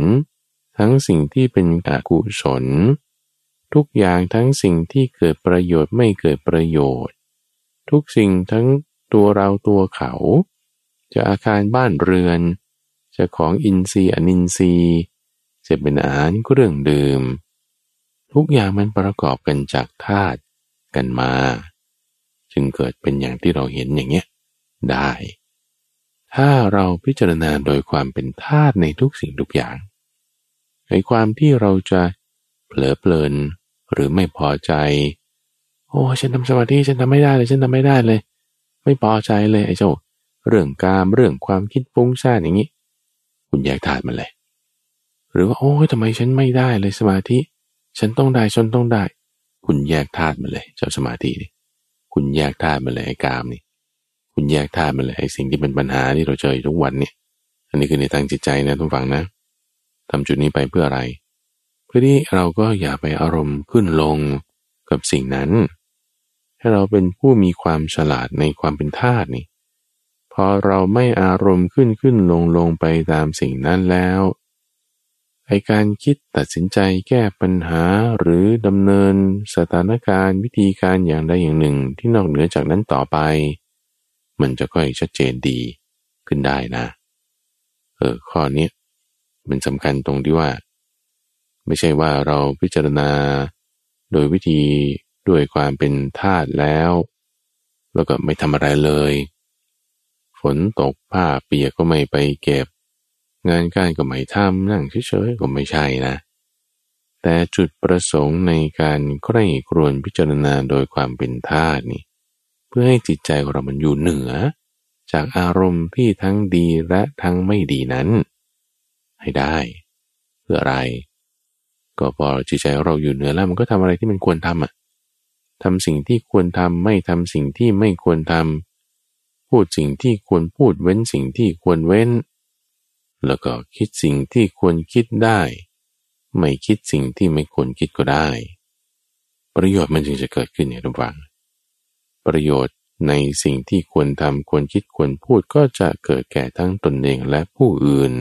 ทั้งสิ่งที่เป็นอกุศล ทุกอย่างทั้งสิ่งที่เกิดประโยชน์ไม่เกิดประโยชน์ ทุกสิ่งทั้งตัวเราตัวเขา จะอาคารบ้านเรือน จะของอินทรีย์อนินทรีย์จะเป็นอาหารเครื่องดื่ม ทุกอย่างมันประกอบกันจากธาตุกันมา จึงเกิดเป็นอย่างที่เราเห็นอย่างเงี้ยได้ ถ้าเราพิจารณาโดยความเป็นธาตุในทุกสิ่งทุกอย่าง ในความที่เราจะเผลอเพลินหรือไม่พอใจ โอ้ฉันทำสมาธิฉันทำไม่ได้เลยฉันทำไม่ได้เลย ไม่พอใจเลยไอ้เจ้า เรื่องการเรื่องความคิดฟุ้งซ่านอย่างนี้ คุณแยกธาตุมันเลย หรือว่าโอ้ยทำไมฉันไม่ได้เลยสมาธิ ฉันต้องได้ฉันต้องได้ คุณแยกธาตุมันเลย เจ้าสมาธินี่คุณแยกธาตุมันเลยไอ้กามนี่ คุณแยกธาตุมันเลยไอ้สิ่งที่เป็นปัญหาที่เราเจอทุกวันเนี่ย อันนี้คือในทางจิตใจนะทุกฝั่งนะ ทำจุดนี้ไปเพื่ออะไร เพื่อที่เราก็อย่าไปอารมณ์ขึ้นลงกับสิ่งนั้น ให้เราเป็นผู้มีความฉลาดในความเป็นธาตุนี่ พอเราไม่อารมณ์ขึ้นขึ้นลงลงไปตามสิ่งนั้นแล้วไอการคิดตัดสินใจแก้ปัญหาหรือดำเนินสถานการณ์วิธีการอย่างใดอย่างหนึ่งที่นอกเหนือจากนั้นต่อไป มันจะค่อยชัดเจนดีขึ้นได้นะ เออข้อนี้ มันสำคัญตรงที่ว่า ไม่ใช่ว่าเราพิจารณา โดยวิธีด้วยความเป็นธาตุแล้ว แล้วก็ไม่ทำอะไรเลย ฝนตกผ้าเปียกก็ไม่ไปเก็บ งานการก็ไม่ทำนั่งเฉยๆก็ไม่ใช่นะ แต่จุดประสงค์ในการใคร่ครวญพิจารณาโดยความเป็นธาตุนี่เพื่อให้จิตใจของเรามันอยู่เหนือ จากอารมณ์ที่ทั้งดีและทั้งไม่ดีนั้น ให้ได้ เพื่ออะไร ก็พอจิตใจเราอยู่เหนือแล้วมันก็ทำอะไรที่มันควรทำอะทำสิ่งที่ควรทำไม่ทำสิ่งที่ไม่ควรทำพูดสิ่งที่ควรพูดเว้นสิ่งที่ควรเว้น แล้วก็คิดสิ่งที่ควรคิดได้ ไม่คิดสิ่งที่ไม่ควรคิดก็ได้ ประโยชน์มันจึงจะเกิดขึ้นเนี่ยทุกฝัง ประโยชน์ในสิ่งที่ควรทำควรคิดควรพูดก็จะเกิดแก่ทั้งตนเองและผู้อื่น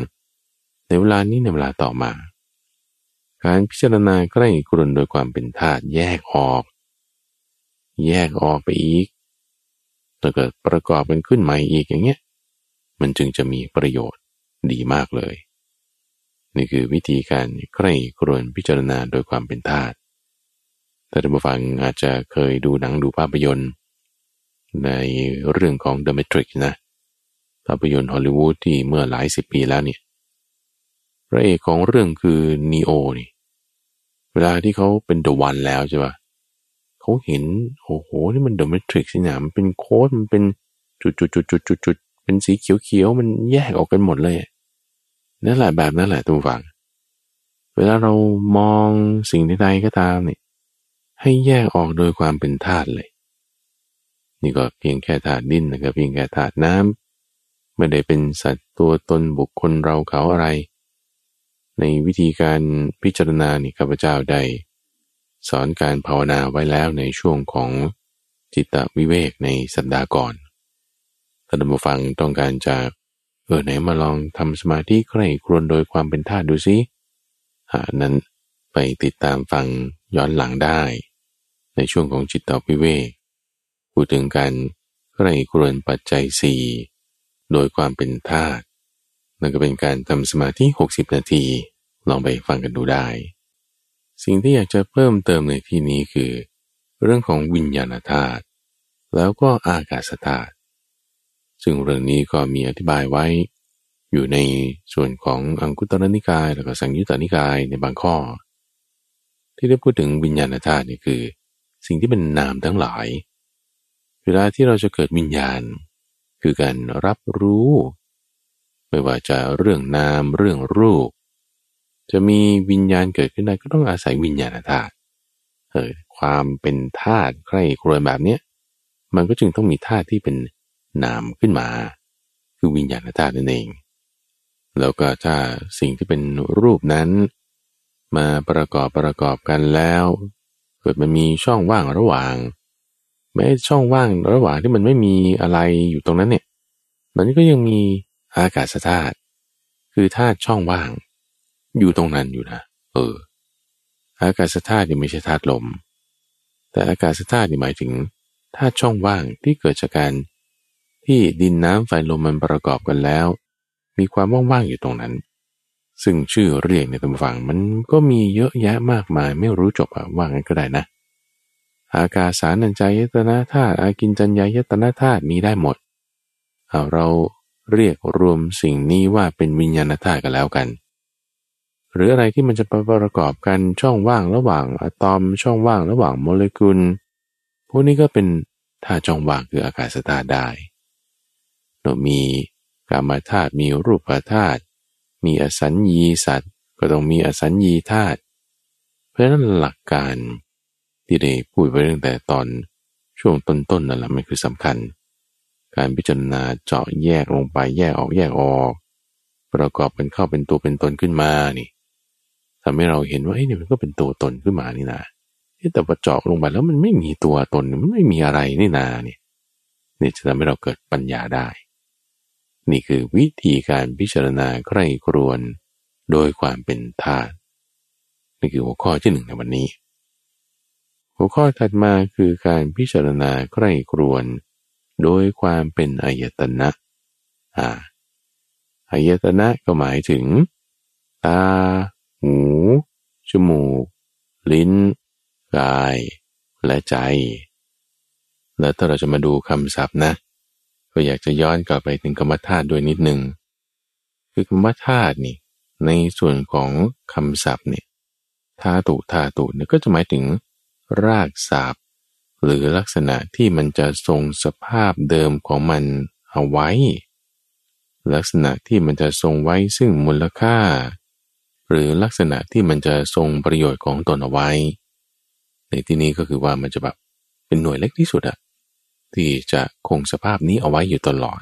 ในเวลานี้ในเวลาต่อมา การพิจารณาใกล้กรุนโดยความเป็นธาตุแยกออก แยกออกไปอีกแล้วก็ประกอบกันขึ้นใหม่อีกอย่างเงี้ย มันจึงจะมีประโยชน์ดีมากเลย นี่คือวิธีการใกล้กรุนพิจารณาโดยความเป็นธาตุแต่ท่านผู้ฟังอาจจะเคยดูหนังดูภาพยนตร์ ในเรื่องของ The Matrix นะ ภาพยนตร์ฮอลลีวูดที่เมื่อหลายสิบปีแล้วเนี่ย พระเอกของเรื่องคือนีโอนี่ เวลาที่เขาเป็น The One แล้วใช่ปะเขาเห็นโอ้โหนี่มัน The Matrix นี่นะมันเป็นโค้ดมันเป็นจุดจุดจุดจุดจุดจุดเป็นสีเขียวเขียวมันแยกออกกันหมดเลยนั่นแหละแบบนั้นแหละท่านผู้ฟัง เวลาเรามองสิ่งใดๆก็ตามเนี่ยให้แยกออกโดยความเป็นธาตุเลย นี่ก็เพียงแค่ธาตุดินนะครับเพียงแค่ธาตุน้ำไม่ได้เป็นสัตว์ตัวตนบุคคลเราเขาอะไร ในวิธีการพิจารณานี่ข้าพเจ้าได้สอนการภาวนาไว้แล้วในช่วงของจิตวิเวกในสัปดาห์ก่อนถ้าท่านผู้ฟังต้องการจะเออไหนมาลองทำสมาธิใคร่ครวญโดยความเป็นธาตุดูสิหานั้นไปติดตามฟังย้อนหลังได้ ในช่วงของจิตวิเวกพูดถึงการใคร่ครวญปัจจัยสี่โดยความเป็นธาตุนั่นก็เป็นการทำสมาธิ 60 นาที ลองไปฟังกันดูได้ สิ่งที่อยากจะเพิ่มเติมในที่นี้คือ เรื่องของวิญญาณธาตุแล้วก็อากาศธาตุซึ่งเรื่องนี้ก็มีอธิบายไว้ อยู่ในส่วนของอังคุตรนิกาย แล้วก็สังยุตตนิกายในบางข้อ ที่ได้พูดถึงวิญญาณธาตุนี่คือ สิ่งที่เป็นนามทั้งหลาย เวลาที่เราจะเกิดวิญญาณ คือการรับรู้ ไม่ว่าจะเรื่องนามเรื่องรูป จะมีวิญญาณเกิดขึ้นได้ก็ต้องอาศัยวิญญาณธาตุเออความเป็นธาตุใครครวญแบบเนี้ยมันก็จึงต้องมีธาตุที่เป็นนามขึ้นมา คือวิญญาณธาตุนั่นเอง แล้วก็ถ้าสิ่งที่เป็นรูปนั้น มาประกอบประกอบกันแล้ว เกิดมันมีช่องว่างระหว่างแม้ช่องว่างระหว่างที่มันไม่มีอะไรอยู่ตรงนั้นเนี่ย มันก็ยังมีอากาศธาตุคือธาตุช่องว่าง อยู่ตรงนั้นอยู่นะ เออ อากาศธาตุนี่ไม่ใช่ธาตุลม แต่อากาศธาตุนี่หมายถึงธาตุช่องว่างที่เกิดจากการที่ดินน้ำไฟลมมันประกอบกันแล้ว มีความว่างๆอยู่ตรงนั้น ซึ่งชื่อเรียกในตำฝังมันก็มีเยอะแยะมากมายไม่รู้จบอะว่างั้นก็ได้นะ อากาศสารัญจายตนะธาตุอากินจัญญายตนะธาตุมีได้หมดเอาเราเรียกรวมสิ่งนี้ว่าเป็นวิญญาณธาตุกันแล้วกัน หรืออะไรที่มันจะประกอบกันช่องว่างระหว่างอะตอมช่องว่างระหว่างโมเลกุล พวกนี้ก็เป็นธาตุช่องว่างคืออากาศธาตุได้เรามีกามาธาตุมีรูปธาตุมีอสัญญีสัตว์ ก็ต้องมีอสัญญีธาตุเพราะนั้นหลักการที่ได้พูดไปตั้งแต่ตอนช่วงต้นๆนนั่นแหละมันคือสำคัญ การพิจารณาเจาะแยกลงไปแยกออกแยกออก ประกอบกันเข้าเป็นตัวเป็นตนขึ้นมานี่ ทำให้เราเห็นว่าเฮ้ยนี่มันก็เป็นตัวตนขึ้นมานี่นะแต่พอเจาะลงไปแล้วมันไม่มีตัวตนมันไม่มีอะไรนี่นาเนี่นี่จะทำให้เราเกิดปัญญาได้ นี่คือวิธีการพิจารณาใคร่ครวน โดยความเป็นธาตุนี่คือหัวข้อที่หนึ่งในวันนี้ หัวข้อถัดมาคือการพิจารณาใคร่ครวน โดยความเป็นอายตนะอ่าอายตนะก็หมายถึง ตา หู จมูก ลิ้น กาย และใจ แล้วถ้าเราจะมาดูคำศัพท์นะ ก็อยากจะย้อนกลับไปถึงกรรมธาตุด้วยนิดหนึ่ง คือกรรมธาตุนี่ ในส่วนของคำศัพท์เนี่ยธาตุธาตุเนี่ยก็จะหมายถึง รากศัพท์ หรือลักษณะที่มันจะทรงสภาพเดิมของมันเอาไว้ ลักษณะที่มันจะทรงไว้ซึ่งมูลค่า หรือลักษณะที่มันจะทรงประโยชน์ของตนเอาไว้ ในที่นี้ก็คือว่ามันจะแบบเป็นหน่วยเล็กที่สุดอะที่จะคงสภาพนี้เอาไว้อยู่ตลอด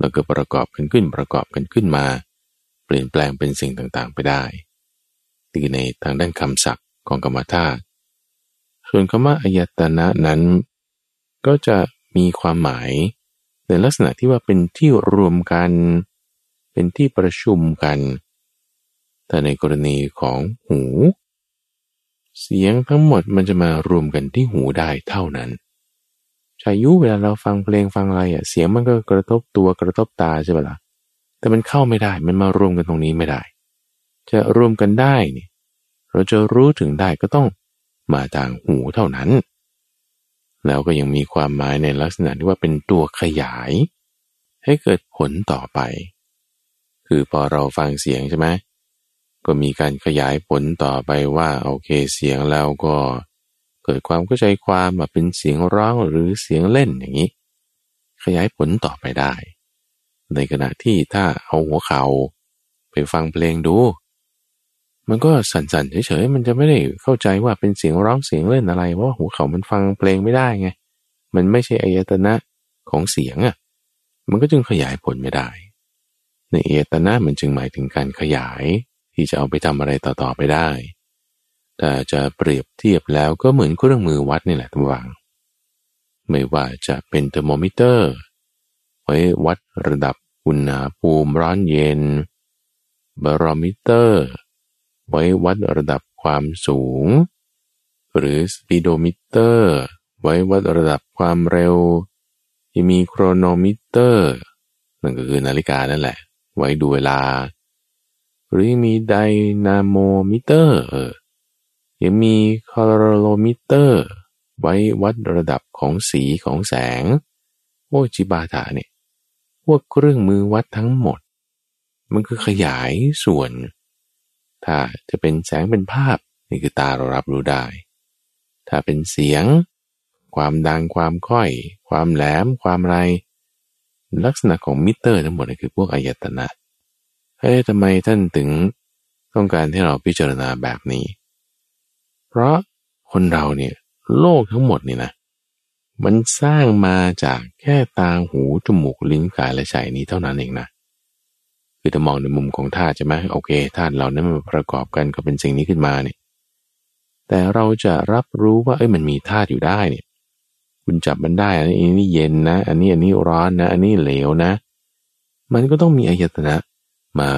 แล้วก็ประกอบกันขึ้นประกอบกันขึ้นมา เปลี่ยนแปลงเป็นสิ่งต่างๆไปได้ตีในทางด้านคำศัพท์ของกรรมธาตุส่วนคำว่าอายตนะนั้น ก็จะมีความหมายในลักษณะที่ว่าเป็นที่รวมกัน เป็นที่ประชุมกัน แต่ในกรณีของหู เสียงทั้งหมดมันจะมารวมกันที่หูได้เท่านั้นชายุเวลาเราฟังเพลงฟังอะไรอะเสียงมันก็กระทบตัวกระทบตาใช่ไหมละ่ะแต่มันเข้าไม่ได้มันมารวมกันตรงนี้ไม่ได้ จะรวมกันได้นี่เราจะรู้ถึงได้ก็ต้องมาทางหูเท่านั้น แล้วก็ยังมีความหมายในลักษณะที่ว่าเป็นตัวขยาย ให้เกิดผลต่อไป คือพอเราฟังเสียงใช่ไหม ก็มีการขยายผลต่อไปว่าโอเคเสียงแล้วก็ เกิดความเข้าใจความว่าเป็นเสียงร้องหรือเสียงเล่นอย่างนี้ ขยายผลต่อไปได้ ในขณะที่ถ้าเอาหัวเขา่าไปฟังเพลงดู มันก็สั่นๆเฉยๆมันจะไม่ได้เข้าใจว่าเป็นเสียงร้องเสียงเล่นอะไรเพราะหัวเข่ามันฟังเพลงไม่ได้ไง มันไม่ใช่อายตนะของเสียงอะมันก็จึงขยายผลไม่ได้ ในอายตนะมันจึงหมายถึงการขยาย ที่จะเอาไปทำอะไรต่อๆไปได้ แต่จะเปรียบเทียบแล้วก็เหมือนเครื่องมือวัดนี่แหละท่านผู้ฟังไม่ว่าจะเป็นเทอร์โมมิเตอร์ ไว้วัดระดับอุณหภูมิร้อนเย็น บารอมิเตอร์ ไว้วัดระดับความสูง หรือ speedometer ไว้วัดระดับความเร็วยังมี chronometer นั่นก็คือนาฬิกานั่นแหละ ไว้ดูเวลา หรือมี dynamometer ยังมี colorimeter ไว้วัดระดับของสีของแสงงโอจิบาถาเนี่ยพวกเครื่องมือวัดทั้งหมด มันคือขยายส่วน ถ้าจะเป็นแสงเป็นภาพนี่คือตาเรารับรู้ได้ ถ้าเป็นเสียง ความดังความค่อย ความแหลมความไร ลักษณะของมิเตอร์ทั้งหมดนี่คือพวกอายตนะ เฮ้ยทำไมท่านถึงต้องการให้เราพิจารณาแบบนี้ เพราะคนเราเนี่ยโลกทั้งหมดนี่นะ มันสร้างมาจากแค่ตาหูจมูกลิ้นกายและใจนี้เท่านั้นเองนะคือถ้ามองในมุมของธาตุใช่ไหมโอเคธาตุเรานั้นมาประกอบกันก็เป็นสิ่งนี้ขึ้นมาเนี่ยแต่เราจะรับรู้ว่าเอ้ยมันมีธาตุอยู่ได้เนี่ย คุณจับมันได้ อันนี้นี่เย็นนะ อันนี้อันนี้ร้อนนะ อันนี้เหลวนะ มันก็ต้องมีอายตนะ มา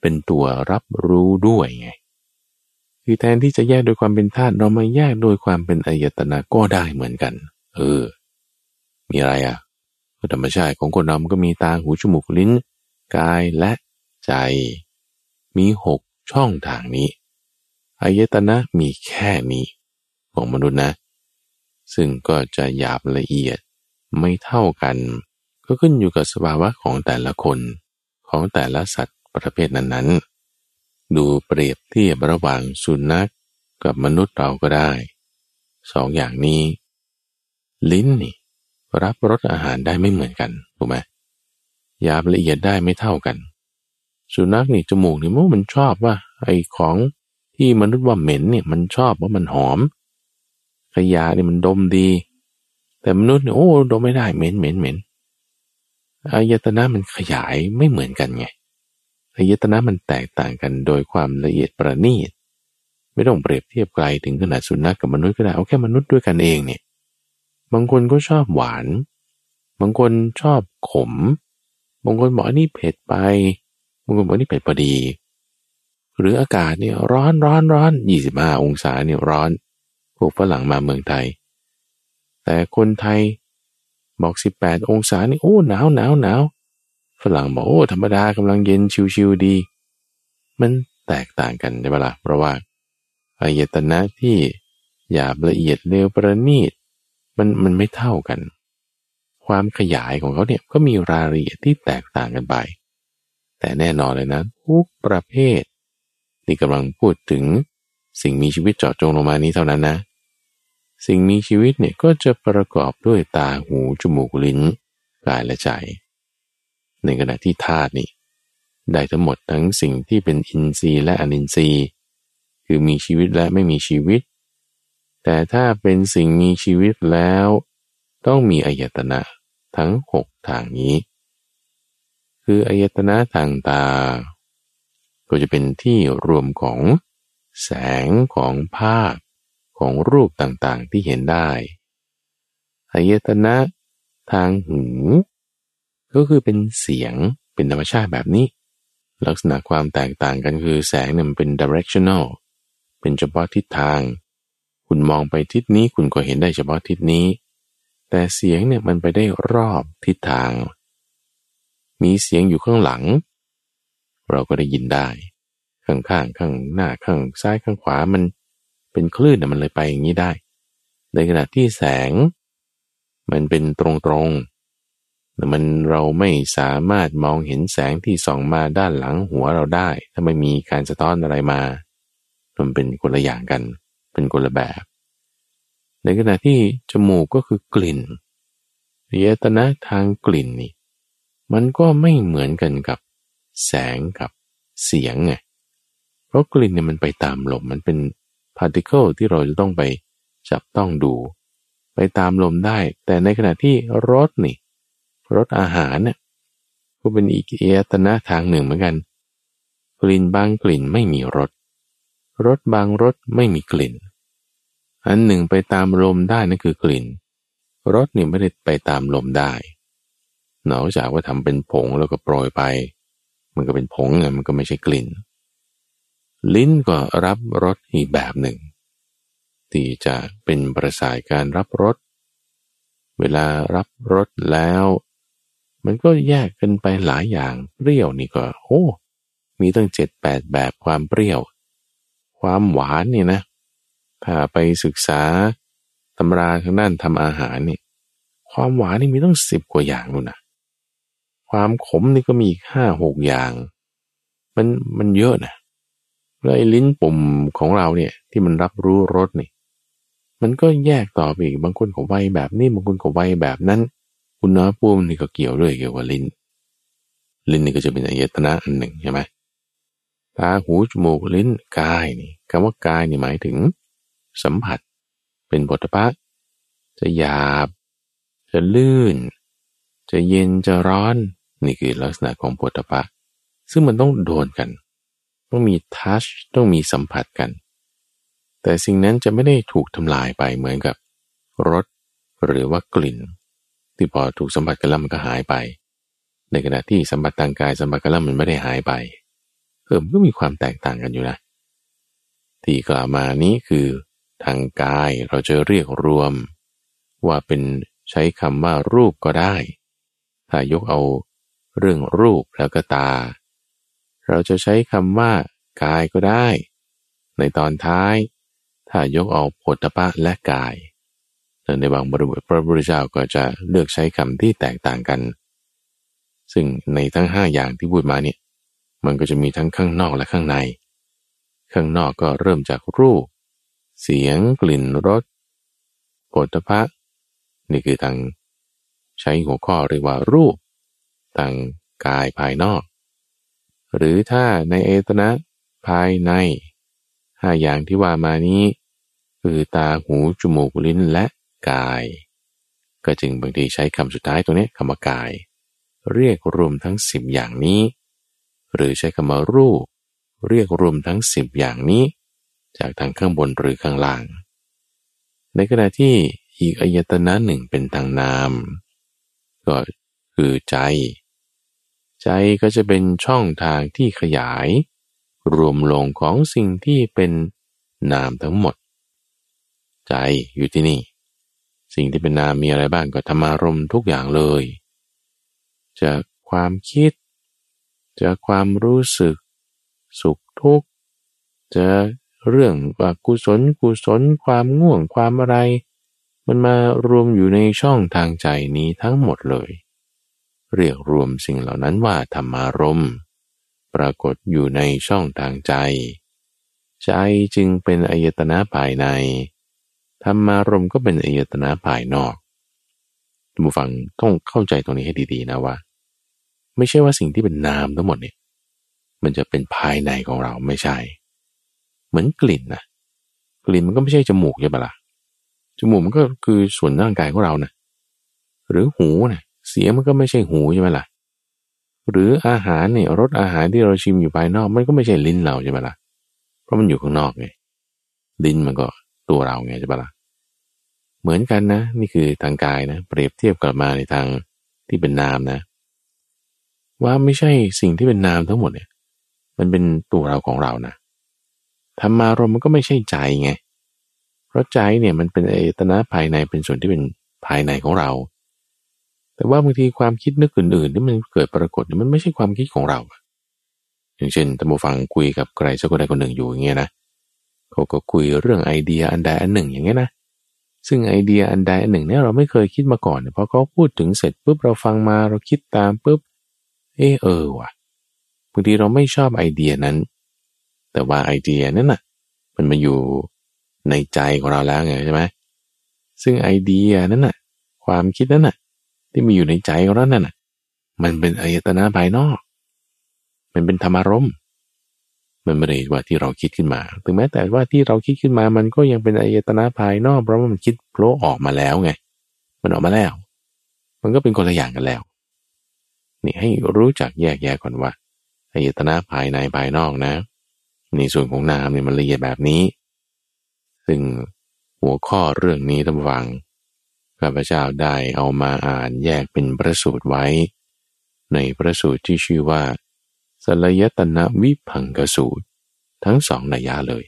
เป็นตัวรับรู้ด้วยไงคือแทนที่จะแยกโดยความเป็นธาตุเรามาแยกโดยความเป็นอายตนะก็ได้เหมือนกัน เออ มีอะไรอะ่ะธรรมชาติของคนเรามันก็มีตาหูจมูกลิ้น กายและใจ มีหกช่องทางนี้อายตนะมีแค่นี้ของมนุษย์นะ ซึ่งก็จะหยาบละเอียดไม่เท่ากัน ก็ขึ้นอยู่กับสภาวะของแต่ละคน ของแต่ละสัตว์ประเภทนั้นๆ ดูเปรียบเทียบระหว่างสุนัขกับมนุษย์เราก็ได้ สองอย่างนี้ ลิ้นนี่ รับรสอาหารได้ไม่เหมือนกันถูกไหมยาละเอียดได้ไม่เท่ากัน สุนัขนี่จมูกนี่มันชอบว่า ไอ้ของที่มนุษย์ว่าเหม็นเนี่ยมันชอบว่ามันหอม ขยะนี่มันดมดี แต่มนุษย์เนี่ยโอ้ดมไม่ได้เหม็นเหม็นเหม็น อายตนะมันขยายไม่เหมือนกันไงอายตนะมันแตกต่างกันโดยความละเอียดประณีต ไม่ต้องเปรียบเทียบไกลถึงขนาดสุนัขกับมนุษย์ก็ได้เอาแค่มนุษย์ด้วยกันเองเนี่ยบางคนก็ชอบหวาน บางคนชอบขม บางคนบอกนี่เผ็ดไป บางคนบอกนี่เผ็ดพอดี หรืออากาศเนี่ยร้อนร้อนร้อนยี่สิบห้าองศาเนี่ยร้อนพวกฝรั่งมาเมืองไทย แต่คนไทย บอกสิบแปดองศานี่โอ้หนาวหนาวหนาวฝรั่งบอกโอ้ธรรมดากำลังเย็นชิวๆดี มันแตกต่างกันใช่ไหมละ่ะเพราะว่าอายตนะที่หยาบละเอียดเร็วประณีตมันมันไม่เท่ากัน ความขยายของเขาเนี่ยก็มีรายละเอียดที่แตกต่างกันไป แต่แน่นอนเลยนะทุกประเภทที่กำลังพูดถึงสิ่งมีชีวิตเจาะจงลงมานี้เท่านั้นนะ สิ่งมีชีวิตเนี่ยก็จะประกอบด้วยตาหูจมูกลิ้นกายและใจ ในขณะที่ธาตุนี่ได้ทั้งหมดทั้งสิ่งที่เป็นอินทรีย์และอนินทรีย์ คือมีชีวิตและไม่มีชีวิต แต่ถ้าเป็นสิ่งมีชีวิตแล้ว ต้องมีอายตนะทั้งหกทางนี้ คืออายตนะทางตา ก็จะเป็นที่รวมของแสงของภาพ ของรูปต่างๆที่เห็นได้อายตนะทางหู ก็คือเป็นเสียงเป็นธรรมชาติแบบนี้ ลักษณะความแตกต่างกันคือแสงเนี่ยมันเป็น directional เป็นเฉพาะทิศทาง คุณมองไปทิศนี้คุณก็เห็นได้เฉพาะทิศนี้ แต่เสียงเนี่ยมันไปได้รอบทิศทาง มีเสียงอยู่ข้างหลัง เราก็ได้ยินได้ ข้างข้างข้างหน้าข้างซ้ายข้างขวามัน เป็นคลื่นมันเลยไปอย่างนี้ได้ ในขณะที่แสง มันเป็นตรงตรงแต่มันเราไม่สามารถมองเห็นแสงที่ส่องมาด้านหลังหัวเราได้ ถ้าไม่มีการสะท้อนอะไรมามันเป็นคนละอย่างกัน เป็นคนละแบบ ในขณะที่จมูกก็คือกลิ่นเยตนะทางกลิ่นนี่ มันก็ไม่เหมือนกันกับแสงกับเสียงไงเพราะกลิ่นเนี่ยมันไปตามลมมันเป็น พาร์ติเคิลที่เราจะต้องไปจับต้องดู ไปตามลมได้ แต่ในขณะที่รสนี่รสอาหารเนี่ยก็เป็นอีกเอตนะทางหนึ่งเหมือนกัน กลิ่นบางกลิ่นไม่มีรสรสบางรสไม่มีกลิ่น อันหนึ่งไปตามลมได้นั่นคือกลิ่นรสนี่ไม่ได้ไปตามลมได้นอกจากว่าทำเป็นผงแล้วก็โปรยไป มันก็เป็นผงไงมันก็ไม่ใช่กลิ่น ลิ้นก็รับรสอีกแบบหนึ่ง ที่จะเป็นประสายการรับรสเวลารับรสแล้ว มันก็แยกกันไปหลายอย่างเปรี้ยวนี่ก็โอ้มีตั้งเจ็ดแปดแบบความเปรี้ยว ความหวานเนี่ยนะถ้าไปศึกษาตำราทางด้านทำอาหารนี่ความหวานนี่มีตั้งสิบกว่าอย่างนู่นนะความขมนี่ก็มีห้าหกอย่าง มันมันเยอะนะ แล้วไอ้ลิ้นปุ่มของเราเนี่ย ที่มันรับรู้รสนี่ มันก็แยกต่อไปอีกบางคนก็ไวแบบนี้บางคนก็ไวแบบนั้นอุณหภูมินี่ก็เกี่ยวด้วยเกี่ยวกับลิ้น ลิ้นนี่ก็จะเป็นอายตนะอันหนึ่งใช่ไหมตาหูจมูกลิ้นกายนี่คำว่ากายนี่หมายถึง สัมผัส เป็นบทพะจะหยาบ จะลื่น จะเย็นจะร้อน นี่คือลักษณะของบทพะซึ่งมันต้องโดนกัน ต้องมีทัชต้องมีสัมผัสกัน แต่สิ่งนั้นจะไม่ได้ถูกทำลายไปเหมือนกับรสหรือว่ากลิ่น ที่พอถูกสัมผัสกันแล้วมันก็หายไป ในขณะที่สัมผัสทางกายสัมผัสกันแล้วมันไม่ได้หายไปเออมันก็มีความแตกต่างกันอยู่นะที่กล่าวมานี้คือทางกายเราจะเรียกรวม ว่าเป็นใช้คำว่ารูปก็ได้ ถ้ายกเอาเรื่องรูปแล้วก็ตา เราจะใช้คำว่ากายก็ได้ ในตอนท้าย ถ้ายกเอาโพธปะและกายแต่ในบางบริบทพระพุทธเจ้าก็จะเลือกใช้คำที่แตกต่างกัน ซึ่งในทั้งห้าอย่างที่พูดมาเนี่ยมันก็จะมีทั้งข้างนอกและข้างใน ข้างนอกก็เริ่มจากรูป เสียงกลิ่นรสโผฏฐะนี่คือทางใช้หัวข้อเรียกว่ารูปทางกายภายนอก หรือถ้าในเอตนะภายในห้าอย่างที่ว่ามานี้ คือตาหูจมูกลิ้นและกาย ก็จึงบางทีใช้คำสุดท้ายตัวนี้คำว่ากาย เรียกรวมทั้งสิบอย่างนี้ หรือใช้คำว่ารูป เรียกรวมทั้งสิบอย่างนี้ จากทางข้างบนหรือข้างล่าง ในขณะที่อีกอายตนะหนึ่งเป็นทางนาม ก็คือใจ ใจก็จะเป็นช่องทางที่ขยาย รวมลงของสิ่งที่เป็นนามทั้งหมด ใจอยู่ที่นี่ สิ่งที่เป็นนามมีอะไรบ้างก็ธรรมารมทุกอย่างเลย จะความคิด จะความรู้สึก สุขทุกข์จะเรื่องว่ากุศลกุศลความง่วงความอะไร มันมารวมอยู่ในช่องทางใจนี้ทั้งหมดเลย เรียกรวมสิ่งเหล่านั้นว่าธรรมารมณ์ปรากฏอยู่ในช่องทางใจ ใจจึงเป็นอายตนะภายใน ธรรมารมณ์ก็เป็นอายตนะภายนอกท่านผู้ฟังต้องเข้าใจตรงนี้ให้ดีๆนะว่า ไม่ใช่ว่าสิ่งที่เป็นนามทั้งหมดเนี่ยมันจะเป็นภายในของเราไม่ใช่ เหมือนกลิ่นนะกลิ่นมันก็ไม่ใช่จมูกใช่ปะละ่ะจมูกมันก็คือส่วนร่างกายของเรานะหรือหูนะ เสียงมันก็ไม่ใช่หูใช่ไหมล่ะ หรืออาหารเนี่ยรสอาหารที่เราชิมอยู่ภายนอก มันก็ไม่ใช่ลิ้นเราใช่ไหมล่ะ เพราะมันอยู่ข้างนอกไง ลิ้นมันก็ตัวเราไงใช่ปะล่ะ เหมือนกันนะ นี่คือทางกายนะ เปรียบเทียบกลับมาในทางที่เป็นนามนะ ว่าไม่ใช่สิ่งที่เป็นนามทั้งหมดเนี่ย มันเป็นตัวเราของเรานะธรรมารมมันก็ไม่ใช่ใจไง เพราะใจเนี่ยมันเป็นเอตนะภายในเป็นส่วนที่เป็นภายในของเรา แต่ว่าบางทีความคิดนึกอื่นๆที่มันเกิดปรากฏมันไม่ใช่ความคิดของเราอย่างเช่นตัมบูฟังคุยกับใครสักคนใดคนหนึ่งอยู่อย่างเงี้ยนะเขาก็คุยเรื่องไอเดียอันใดอันหนึ่งอย่างเงี้ยนะซึ่งไอเดียอันใดอันหนึ่งเนี่ยเราไม่เคยคิดมาก่อนเพราะเขาพูดถึงเสร็จปุ๊บเราฟังมาเราคิดตามปุ๊บเออเออว่ะบางทีเราไม่ชอบไอเดียนั้น แต่ว่าไอเดียนั้นน่ะ มันมาอยู่ในใจของเราแล้วไงใช่ไหมซึ่งไอเดียนั้นน่ะ ความคิดนั้นน่ะ ที่มีอยู่ในใจของเรานั่นน่ะ มันเป็นอายตนะภายนอก มันเป็นธรรมารมมันไม่ได้ว่าที่เราคิดขึ้นมา ถึงแม้แต่ว่าที่เราคิดขึ้นมา มันก็ยังเป็นอายตนะภายนอกเพราะว่ามันคิดโผล่ออกมาแล้วไง มันออกมาแล้ว มันก็เป็นคนละอย่างกันแล้ว นี่ให้รู้จักแยกแยะก่อนว่าอายตนะภายในภายนอกนะ ในส่วนของนามเนี่ยมันละเอียดแบบนี้ ซึ่งหัวข้อเรื่องนี้ท่านฟัง ข้าพเจ้าได้เอามาอ่านแยกเป็นประสูตรไว้ ในประสูตรที่ชื่อว่าสลยตนะวิพังกสูตร ทั้งสองนัยยะเลย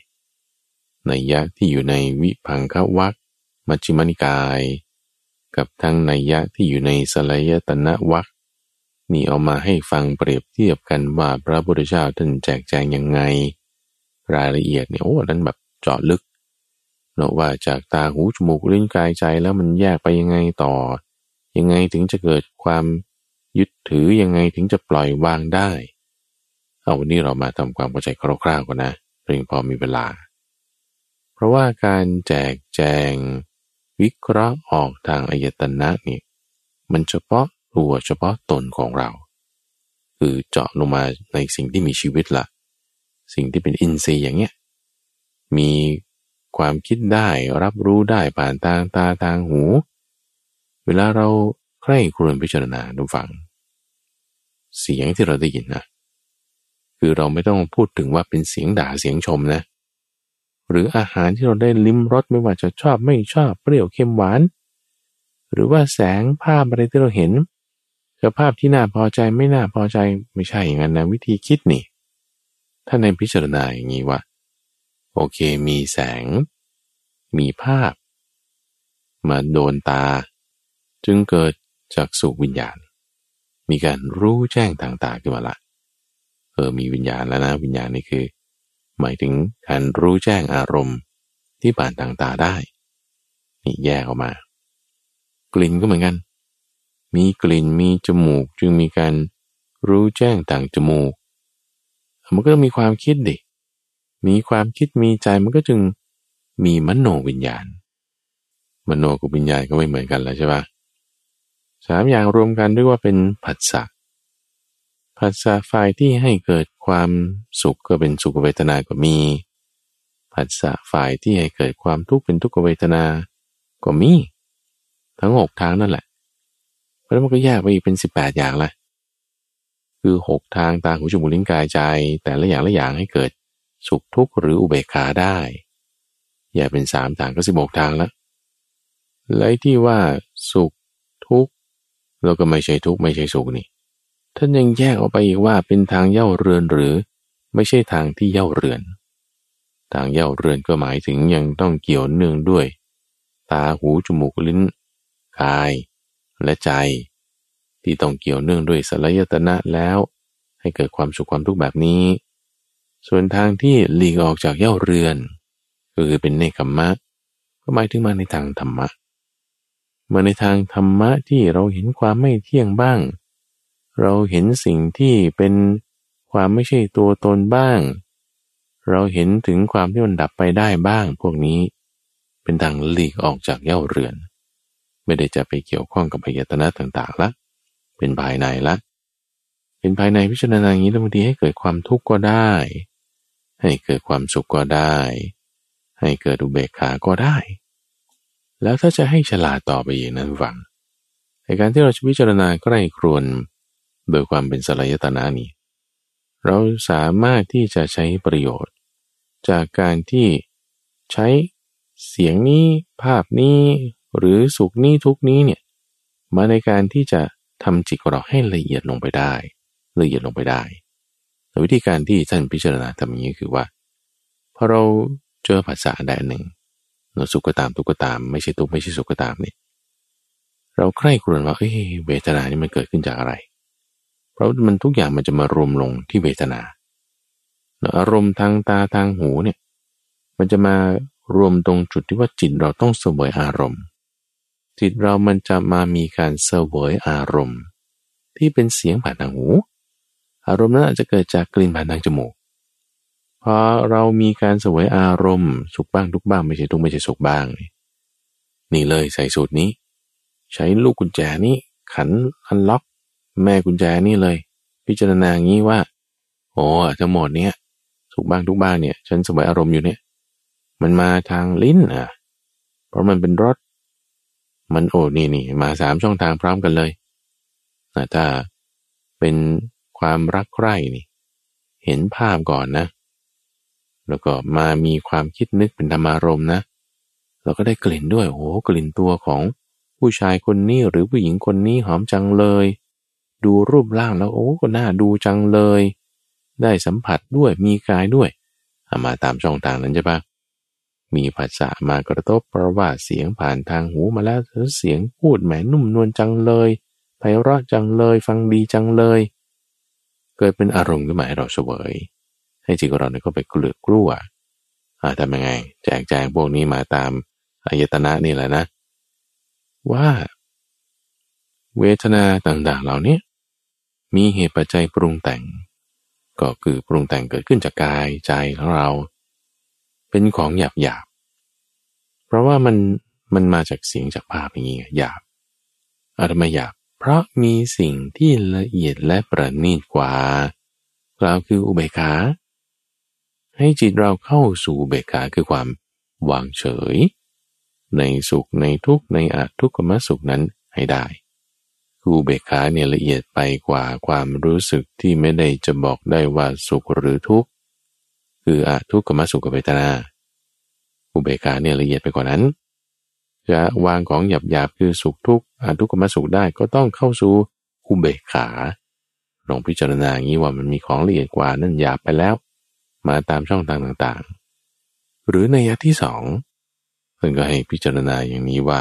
นัยยะที่อยู่ในวิพังควักมัชฌิมนิกาย กับทั้งนัยยะที่อยู่ในสลยตนะวักนี่เอามาให้ฟังเปรียบเทียบกันว่าพระพุทธเจ้าท่านแจกแจงยังไง รายละเอียดเนี่ยโอ้นั้นแบบเจาะลึก เนาะว่าจากตาหูจมูกลิ้นกายใจแล้วมันแยกไปยังไงต่อ ยังไงถึงจะเกิดความยึดถือยังไงถึงจะปล่อยวางได้ เอาวันนี้เรามาทำความเข้าใจคร่าวๆกันนะเพียงพอมีเวลา เพราะว่าการแจกแจง วิเคราะห์ออกทางอายตนะนี่มันเฉพาะตัวเฉพาะตนของเรา คือเจาะลงมาในสิ่งที่มีชีวิตละสิ่งที่เป็นอินทรีย์อย่างเงี้ยมี ความคิดได้รับรู้ได้ผ่านทางตาทางหู เวลาเราใคร่ครวญพิจารณาดูฟัง เสียงที่เราได้ยินนะคือเราไม่ต้องพูดถึงว่าเป็นเสียงด่าเสียงชมนะ หรืออาหารที่เราได้ลิ้มรสไม่ว่าจะชอบไม่ชอบเปรี้ยวเค็มหวาน หรือว่าแสงภาพอะไรที่เราเห็นสภาพที่น่าพอใจไม่น่าพอใจไม่ใช่อย่างนั้นนะวิธีคิดนี่ ถ้าในพิจารณาอย่างนี้ว่า โอเคมีแสง มีภาพ มาโดนตา จึงเกิดจากสุวิญญาณ มีการรู้แจ้งต่างๆขึ้นมาละเออมีวิญญาณแล้วนะวิญญาณนี่คือ หมายถึงการรู้แจ้งอารมณ์ที่ผ่านทางตาได้ นี่แยกออกมา กลิ่นก็เหมือนกัน มีกลิ่นมีจมูกจึงมีการรู้แจ้งต่างจมูกมันก็ต้องมีความคิดดิ มีความคิดมีใจมันก็จึงมีมโนวิญญาณ มโนกับวิญญาณก็ไม่เหมือนกันแล้วใช่ปะสามอย่างรวมกันเรียกว่าเป็นผัสสะผัสสะฝ่ายที่ให้เกิดความสุขก็เป็นสุขเวทนาก็มี ผัสสะฝ่ายที่ให้เกิดความทุกข์เป็นทุกขเวทนา ก็มี ทั้งหกทางนั่นแหละแล้วมันก็แยกไปอีกเป็นสิบแปดอย่างละคือหกทางตาหูจมูกลิ้นกายใจ แต่ละอย่างละอย่างให้เกิด สุขทุกข์หรืออุเบกขาได้แยกเป็นสามทางก็สิบหกทางแล้วและที่ว่าสุขทุกข์เราก็ไม่ใช่ทุกข์ไม่ใช่สุขนี่ท่านยังแยกออกไปอีกว่าเป็นทางเย่าเรือนหรือไม่ใช่ทางที่เย่าเรือน ทางเย่าเรือนก็หมายถึงยังต้องเกี่ยวเนื่องด้วย ตาหูจมูกลิ้นกาย และใจ ที่ต้องเกี่ยวเนื่องด้วยสลายตนะแล้ว ให้เกิดความสุขความทุกข์แบบนี้ ส่วนทางที่หลีกออกจากเย่าเรือนก็คือเป็นในกัมมะ ก็หมายถึงมาในทางธรรมะ มาในทางธรรมะที่เราเห็นความไม่เที่ยงบ้าง เราเห็นสิ่งที่เป็นความไม่ใช่ตัวตนบ้าง เราเห็นถึงความที่มันดับไปได้บ้าง พวกนี้เป็นทางหลีกออกจากเย่าเรือน ไม่ได้จะไปเกี่ยวข้องกับพยตนะต่างๆละเป็นภายในละ เป็นภายในพิจารณาอย่างนี้บางทีให้เกิดความทุกข์ก็ได้ ให้เกิดความสุขก็ได้ ให้เกิดอุเบกขาก็ได้ แล้วถ้าจะให้ฉลาดต่อไปอีกนั้นฟังในการที่เราจะพิจารณาใกล้ครวนโดยความเป็นสลายตนานี้ เราสามารถที่จะใช้ประโยชน์ จากการที่ใช้เสียงนี้ภาพนี้หรือสุขนี้ทุกนี้เนี่ยมาในการที่จะทำจิตของเราให้ละเอียดลงไปได้ ละเอียดลงไปได้ วิธีการที่ท่านพิจารณาทำอย่างนี้คือว่าพอเราเจอภาษาใดหนึ่งเราสุขก็ตามทุกข์ก็ตาม ไม่ใช่ทุกข์ไม่ใช่สุขก็ตามเนี่ยเราใคร่ครวญว่าเอ้เวทนานี่มันเกิดขึ้นจากอะไร เพราะมันทุกอย่างมันจะมารวมลงที่เวทนาอารมณ์ทางตาทางหูเนี่ยมันจะมารวมตรงจุดที่ว่าจิตเราต้องเสวยอารมณ์ จิตเรามันจะมามีการเสวยอารมณ์ ที่เป็นเสียงผ่านทางหู อารมณ์นั้นอาจจะเกิดจากกลิ่นผ่านทางจมูกพอเรามีการเสวยอารมณ์สุขบ้างทุกบ้างไม่ใช่ทุกไม่ใช่สุขบ้าง นี่เลยใส่สูตรนี้ ใช้ลูกกุญแจนี้ ขันอันล็อก แม่กุญแจนี่เลย พิจารณาอย่างนี้ว่าโอ้ทั้งหมดเนี้ยสุขบ้างทุกบ้างเนี่ย ฉันสวยอารมณ์อยู่เนี่ย มันมาทางลิ้นอะ เพราะมันเป็นรสมันโอ้นี่นี่มาสามช่องทางพร้อมกันเลยนะถ้าเป็น ความรักใคร่นี่ เห็นภาพก่อนนะ แล้วก็มามีความคิดนึกเป็นธรรมารมนะเราก็ได้กลิ่นด้วย โอ้กลิ่นตัวของผู้ชายคนนี้หรือผู้หญิงคนนี้หอมจังเลย ดูรูปร่างแล้วโอ้ก็น่าดูจังเลย ได้สัมผัสด้วยมีกายด้วยมาตามช่องทางนั้นใช่ปะมีภาษามากระทบเพราะว่าเสียงผ่านทางหูมาแล้วเสียงพูดแหมนุ่มนวลจังเลยไพเราะจังเลย ฟังดีจังเลย เกิดเป็นอารมณ์ขึ้นมาให้เราเสวย ให้จิตของเราเนี่ยก็ไปกลือกลัวอาทำยังไง แจกแจงพวกนี้มาตามอายตนะนี่แหละนะ ว่า เวทนาต่างๆเหล่านี้มีเหตุปัจจัยปรุงแต่ง ก็คือปรุงแต่งเกิดขึ้นจากกายใจของเรา เป็นของหยาบหยาบเพราะว่ามันมันมาจากเสียงจากภาพอย่างนี้หยาบอะไรมาหยาบ เพราะมีสิ่งที่ละเอียดและประณีตกว่ากล่าวคืออุเบกขา ให้จิตเราเข้าสู่อุเบกขาคือความวางเฉย ในสุขในทุกในอาทุกขมสุขนั้นให้ได้คืออุเบกขาเนี่ยละเอียดไปกว่าความรู้สึกที่ไม่ได้จะบอกได้ว่าสุขหรือทุกข์คืออาทุกขมสุขเวทนาอุเบกขาเนี่ยละเอียดไปกว่านั้น จะวางของหยาบหยาบคือสุขทุกข์ทุกขมสุขได้ก็ต้องเข้าสู่อุเบกขาลองพิจารณาอย่างนี้ว่ามันมีของละเอียดกว่านั่นหยาบไปแล้ว มาตามช่องทางต่างๆ หรือในยัที่สองเพื่อนก็ให้พิจารณาอย่างนี้ว่า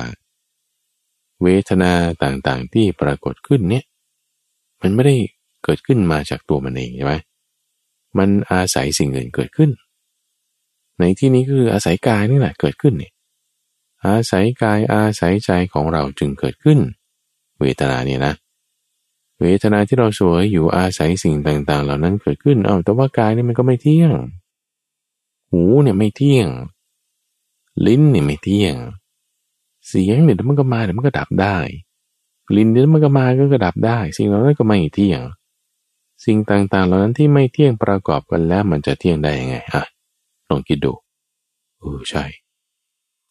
เวทนาต่างๆที่ปรากฏขึ้นเนี่ยมันไม่ได้เกิดขึ้นมาจากตัวมันเองใช่ไหมมันอาศัยสิ่งอื่นเกิดขึ้น ในที่นี้คืออาศัยกายนี่แหละเกิดขึ้นเนี่ย อาศัยกายอาศัยใจของเราจึงเกิดขึ้น เวทนาเนี่ยนะ เวทนาที่เราสวยอยู่อาศัยสิ่งต่างๆ เหล่านั้นเกิดขึ้น เอาแต่ว่ากายนี่มันก็ไม่เที่ยง หูเนี่ยไม่เที่ยง ลิ้นเนี่ยไม่เที่ยง เสียงเนี่ยมันก็มาเดี๋ยวมันก็ดับได้ ลิ้นเนี่ยมันก็มาก็กระดับได้ สิ่งเหล่านั้นก็ไม่เที่ยง สิ่งต่างๆ เหล่านั้นที่ไม่เที่ยงประกอบกันแล้วมันจะเที่ยงได้ยังไงอะลองคิดดูเออใช่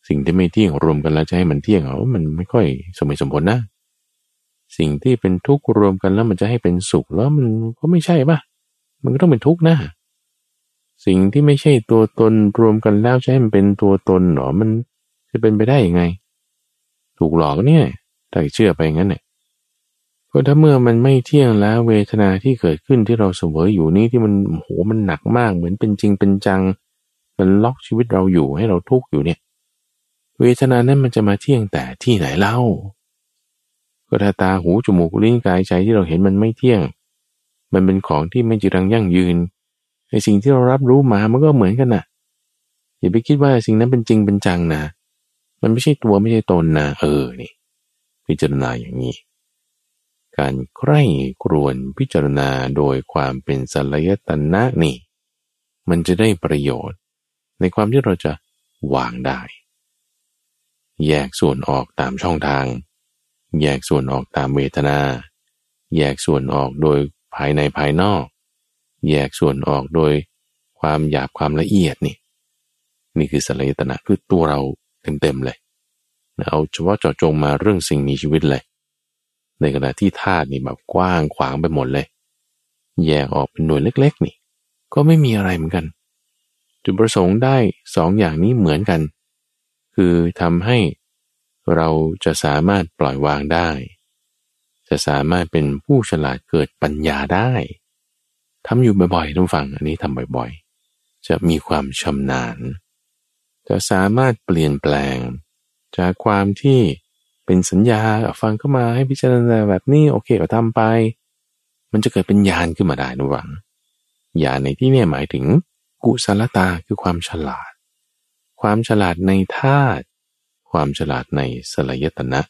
สิ่งที่ไม่เที่ยงรวมกันแล้วจะให้มันเที่ยงเหรอมันไม่ค่อยสมเหตุสมผลนะ สิ่งที่เป็นทุกข์รวมกันแล้วมันจะให้เป็นสุขแล้วมันก็ไม่ใช่ป่ะมันก็ต้องเป็นทุกข์นะสิ่งที่ไม่ใช่ตัวตนรวมกันแล้วจะให้มันเป็นตัวตนหรอมันจะเป็นไปได้ยังไง ถูกหลอกเนี่ยถ้าเชื่อไปงั้นเนี่ยก็ถ้าเมื่อมันไม่เที่ยงแล้วเวทนาที่เกิดขึ้นที่เราเสวยอยู่นี้ที่มันโหมันหนักมากเหมือนเป็นจริงเป็นจัง มันล็อกชีวิตเราอยู่ให้เราทุกข์อยู่เนี่ย เวทนานั้นมันจะมาเที่ยงแต่ที่ไหนเล่าก็ถ้าตาหูจมูกลิ้นกายใจที่เราเห็นมันไม่เที่ยง มันเป็นของที่ไม่จีรังยั่งยืนไอ้สิ่งที่เรารับรู้มามันก็เหมือนกันนะ่ะอย่าไปคิดว่าสิ่งนั้นเป็นจริงเป็นจังนะ มันไม่ใช่ตัวไม่ใช่ตนนะเออนี่ พิจารณาอย่างนี้ การใคร่ครวนพิจารณาโดยความเป็นสัลยตนะนี่ มันจะได้ประโยชน์ ในความที่เราจะวางได้ แยกส่วนออกตามช่องทาง แยกส่วนออกตามเวทนา แยกส่วนออกโดยภายในภายนอก แยกส่วนออกโดยความหยาบความละเอียดนี่ นี่คือสัลยตนะคือตัวเราเต็มๆเลย เอาเฉพาะเจาะจงมาเรื่องสิ่งมีชีวิตเลย ในขณะที่ธาตุนี่แบบกว้างขวางไปหมดเลย แยกออกเป็นหน่วยเล็ก ๆ นี่ ก็ไม่มีอะไรเหมือนกัน จุดประสงค์ได้สองอย่างนี้เหมือนกัน คือทำให้เราจะสามารถปล่อยวางได้ จะสามารถเป็นผู้ฉลาดเกิดปัญญาได้ทำอยู่บ่อยๆทุกฝังอันนี้ทำบ่อยๆ จะมีความชำนาญ จะสามารถเปลี่ยนแปลง จากความที่เป็นสัญญาฟังเข้ามาให้พิจารณาแบบนี้โอเคก็ทำไป มันจะเกิดเป็นญาณขึ้นมาได้นะหวังญาณในที่นี้หมายถึงกุศลตาคือความฉลาด ความฉลาดในธาตุความฉลาดในสลายตนะ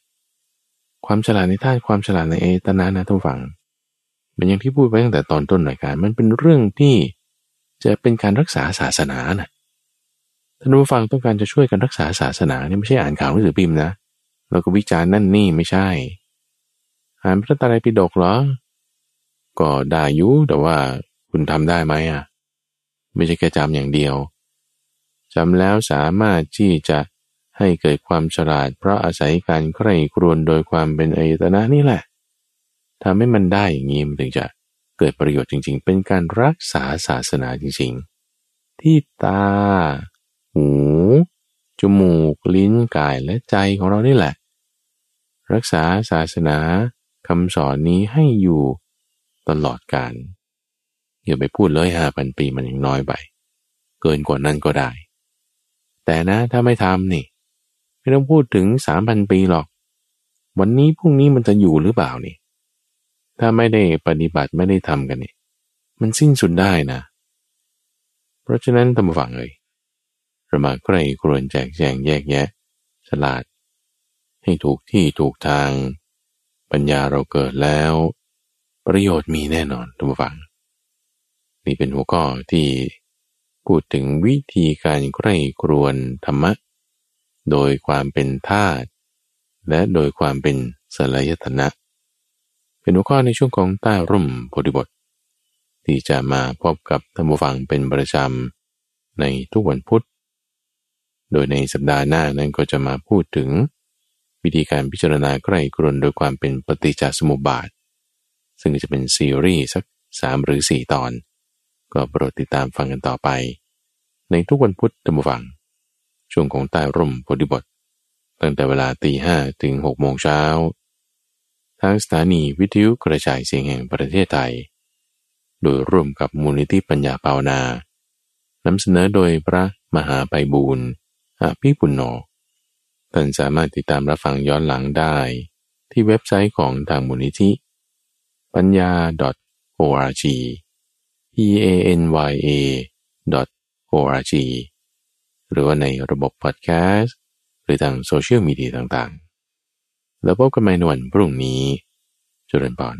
ความฉลาดในธาตุความฉลาดในเอตนะนะทุกฝังมันอย่างที่พูดไปตั้งแต่ตอนต้นรายการมันเป็นเรื่องที่จะเป็นการรักษาศาสนานะท่านผู้ฟังต้องการจะช่วยกันรักษาศาสนาเนี่ยไม่ใช่อ่านข่าวหนังสือพิมพ์นะเราก็วิจารณ์นั่นนี่ไม่ใช่ อ่านพระตรัยปิฎกเหรอ ก็ได้ยุแต่ว่าคุณทำได้ไหมอะ ไม่ใช่แค่จำอย่างเดียว จำแล้วสามารถที่จะให้เกิดความฉลาด เพราะอาศัยการใคร่ครวญโดยความเป็นอายตนะนี่แหละทำให้มันได้อย่างนี้มันถึงจะเกิดประโยชน์จริง ๆ เป็นการรักษาศาสนาจริง ๆ ที่ตา หู จมูก ลิ้น กาย และใจของเรานี่แหละ รักษาศาสนาคำสอนนี้ให้อยู่ตลอดกาลอย่าไปพูดเลยห้าพันปีมันยังน้อยไป เกินกว่านั้นก็ได้ แต่นะถ้าไม่ทำนี่ ไม่ต้องพูดถึงสามพันปีหรอก วันนี้พรุ่งนี้มันจะอยู่หรือเปล่านี่ ถ้าไม่ได้ปฏิบัติไม่ได้ทำกันนี่ มันสิ้นสุดได้นะ เพราะฉะนั้นทำฝังเลยรามาใกล้ครวนแจกแจงแยกแยะ ฉลาด ให้ถูกที่ถูกทาง ปัญญาเราเกิดแล้ว ประโยชน์มีแน่นอนทุกฝัง นี่เป็นหัวข้อที่ พูดถึงวิธีการใกล้ครวนธรรมะ โดยความเป็นธาตุและโดยความเป็นสลายตนะ เป็นหัวข้อในช่วงของใต้ร่มโพธิบท ที่จะมาพบกับธรรมฟังเป็นประจำในทุกวันพุธ โดยในสัปดาห์หน้านั้นก็จะมาพูดถึง วิธีการพิจารณาใกล้กรนโดยความเป็นปฏิจจสมุปบาท ซึ่งจะเป็นซีรีส์สักสามหรือสี่ตอน ก็โปรดติดตามฟังกันต่อไป ในทุกวันพุธธรรมฟัง ช่วงของใต้ร่มโพธิบท ตั้งแต่เวลาตีห้ถึงหกโมงเช้า ทางสถานีวิทยุกระจายเสียงแห่งประเทศไทย โดยร่วมกับมูลนิธิปัญญาภาวนานำเสนอโดยพระมหาไปบูรณ์อภิปุณโนท่านสามารถติดตามรับฟังย้อนหลังได้ที่เว็บไซต์ของทางมูลนิธิปัญญา .org p a n y a .org หรือว่าในระบบพอดแคสต์หรือทางโซเชียลมีเดียต่างๆ แล้วพบกันใหม่ในวันพรุ่งนี้จุลนปอน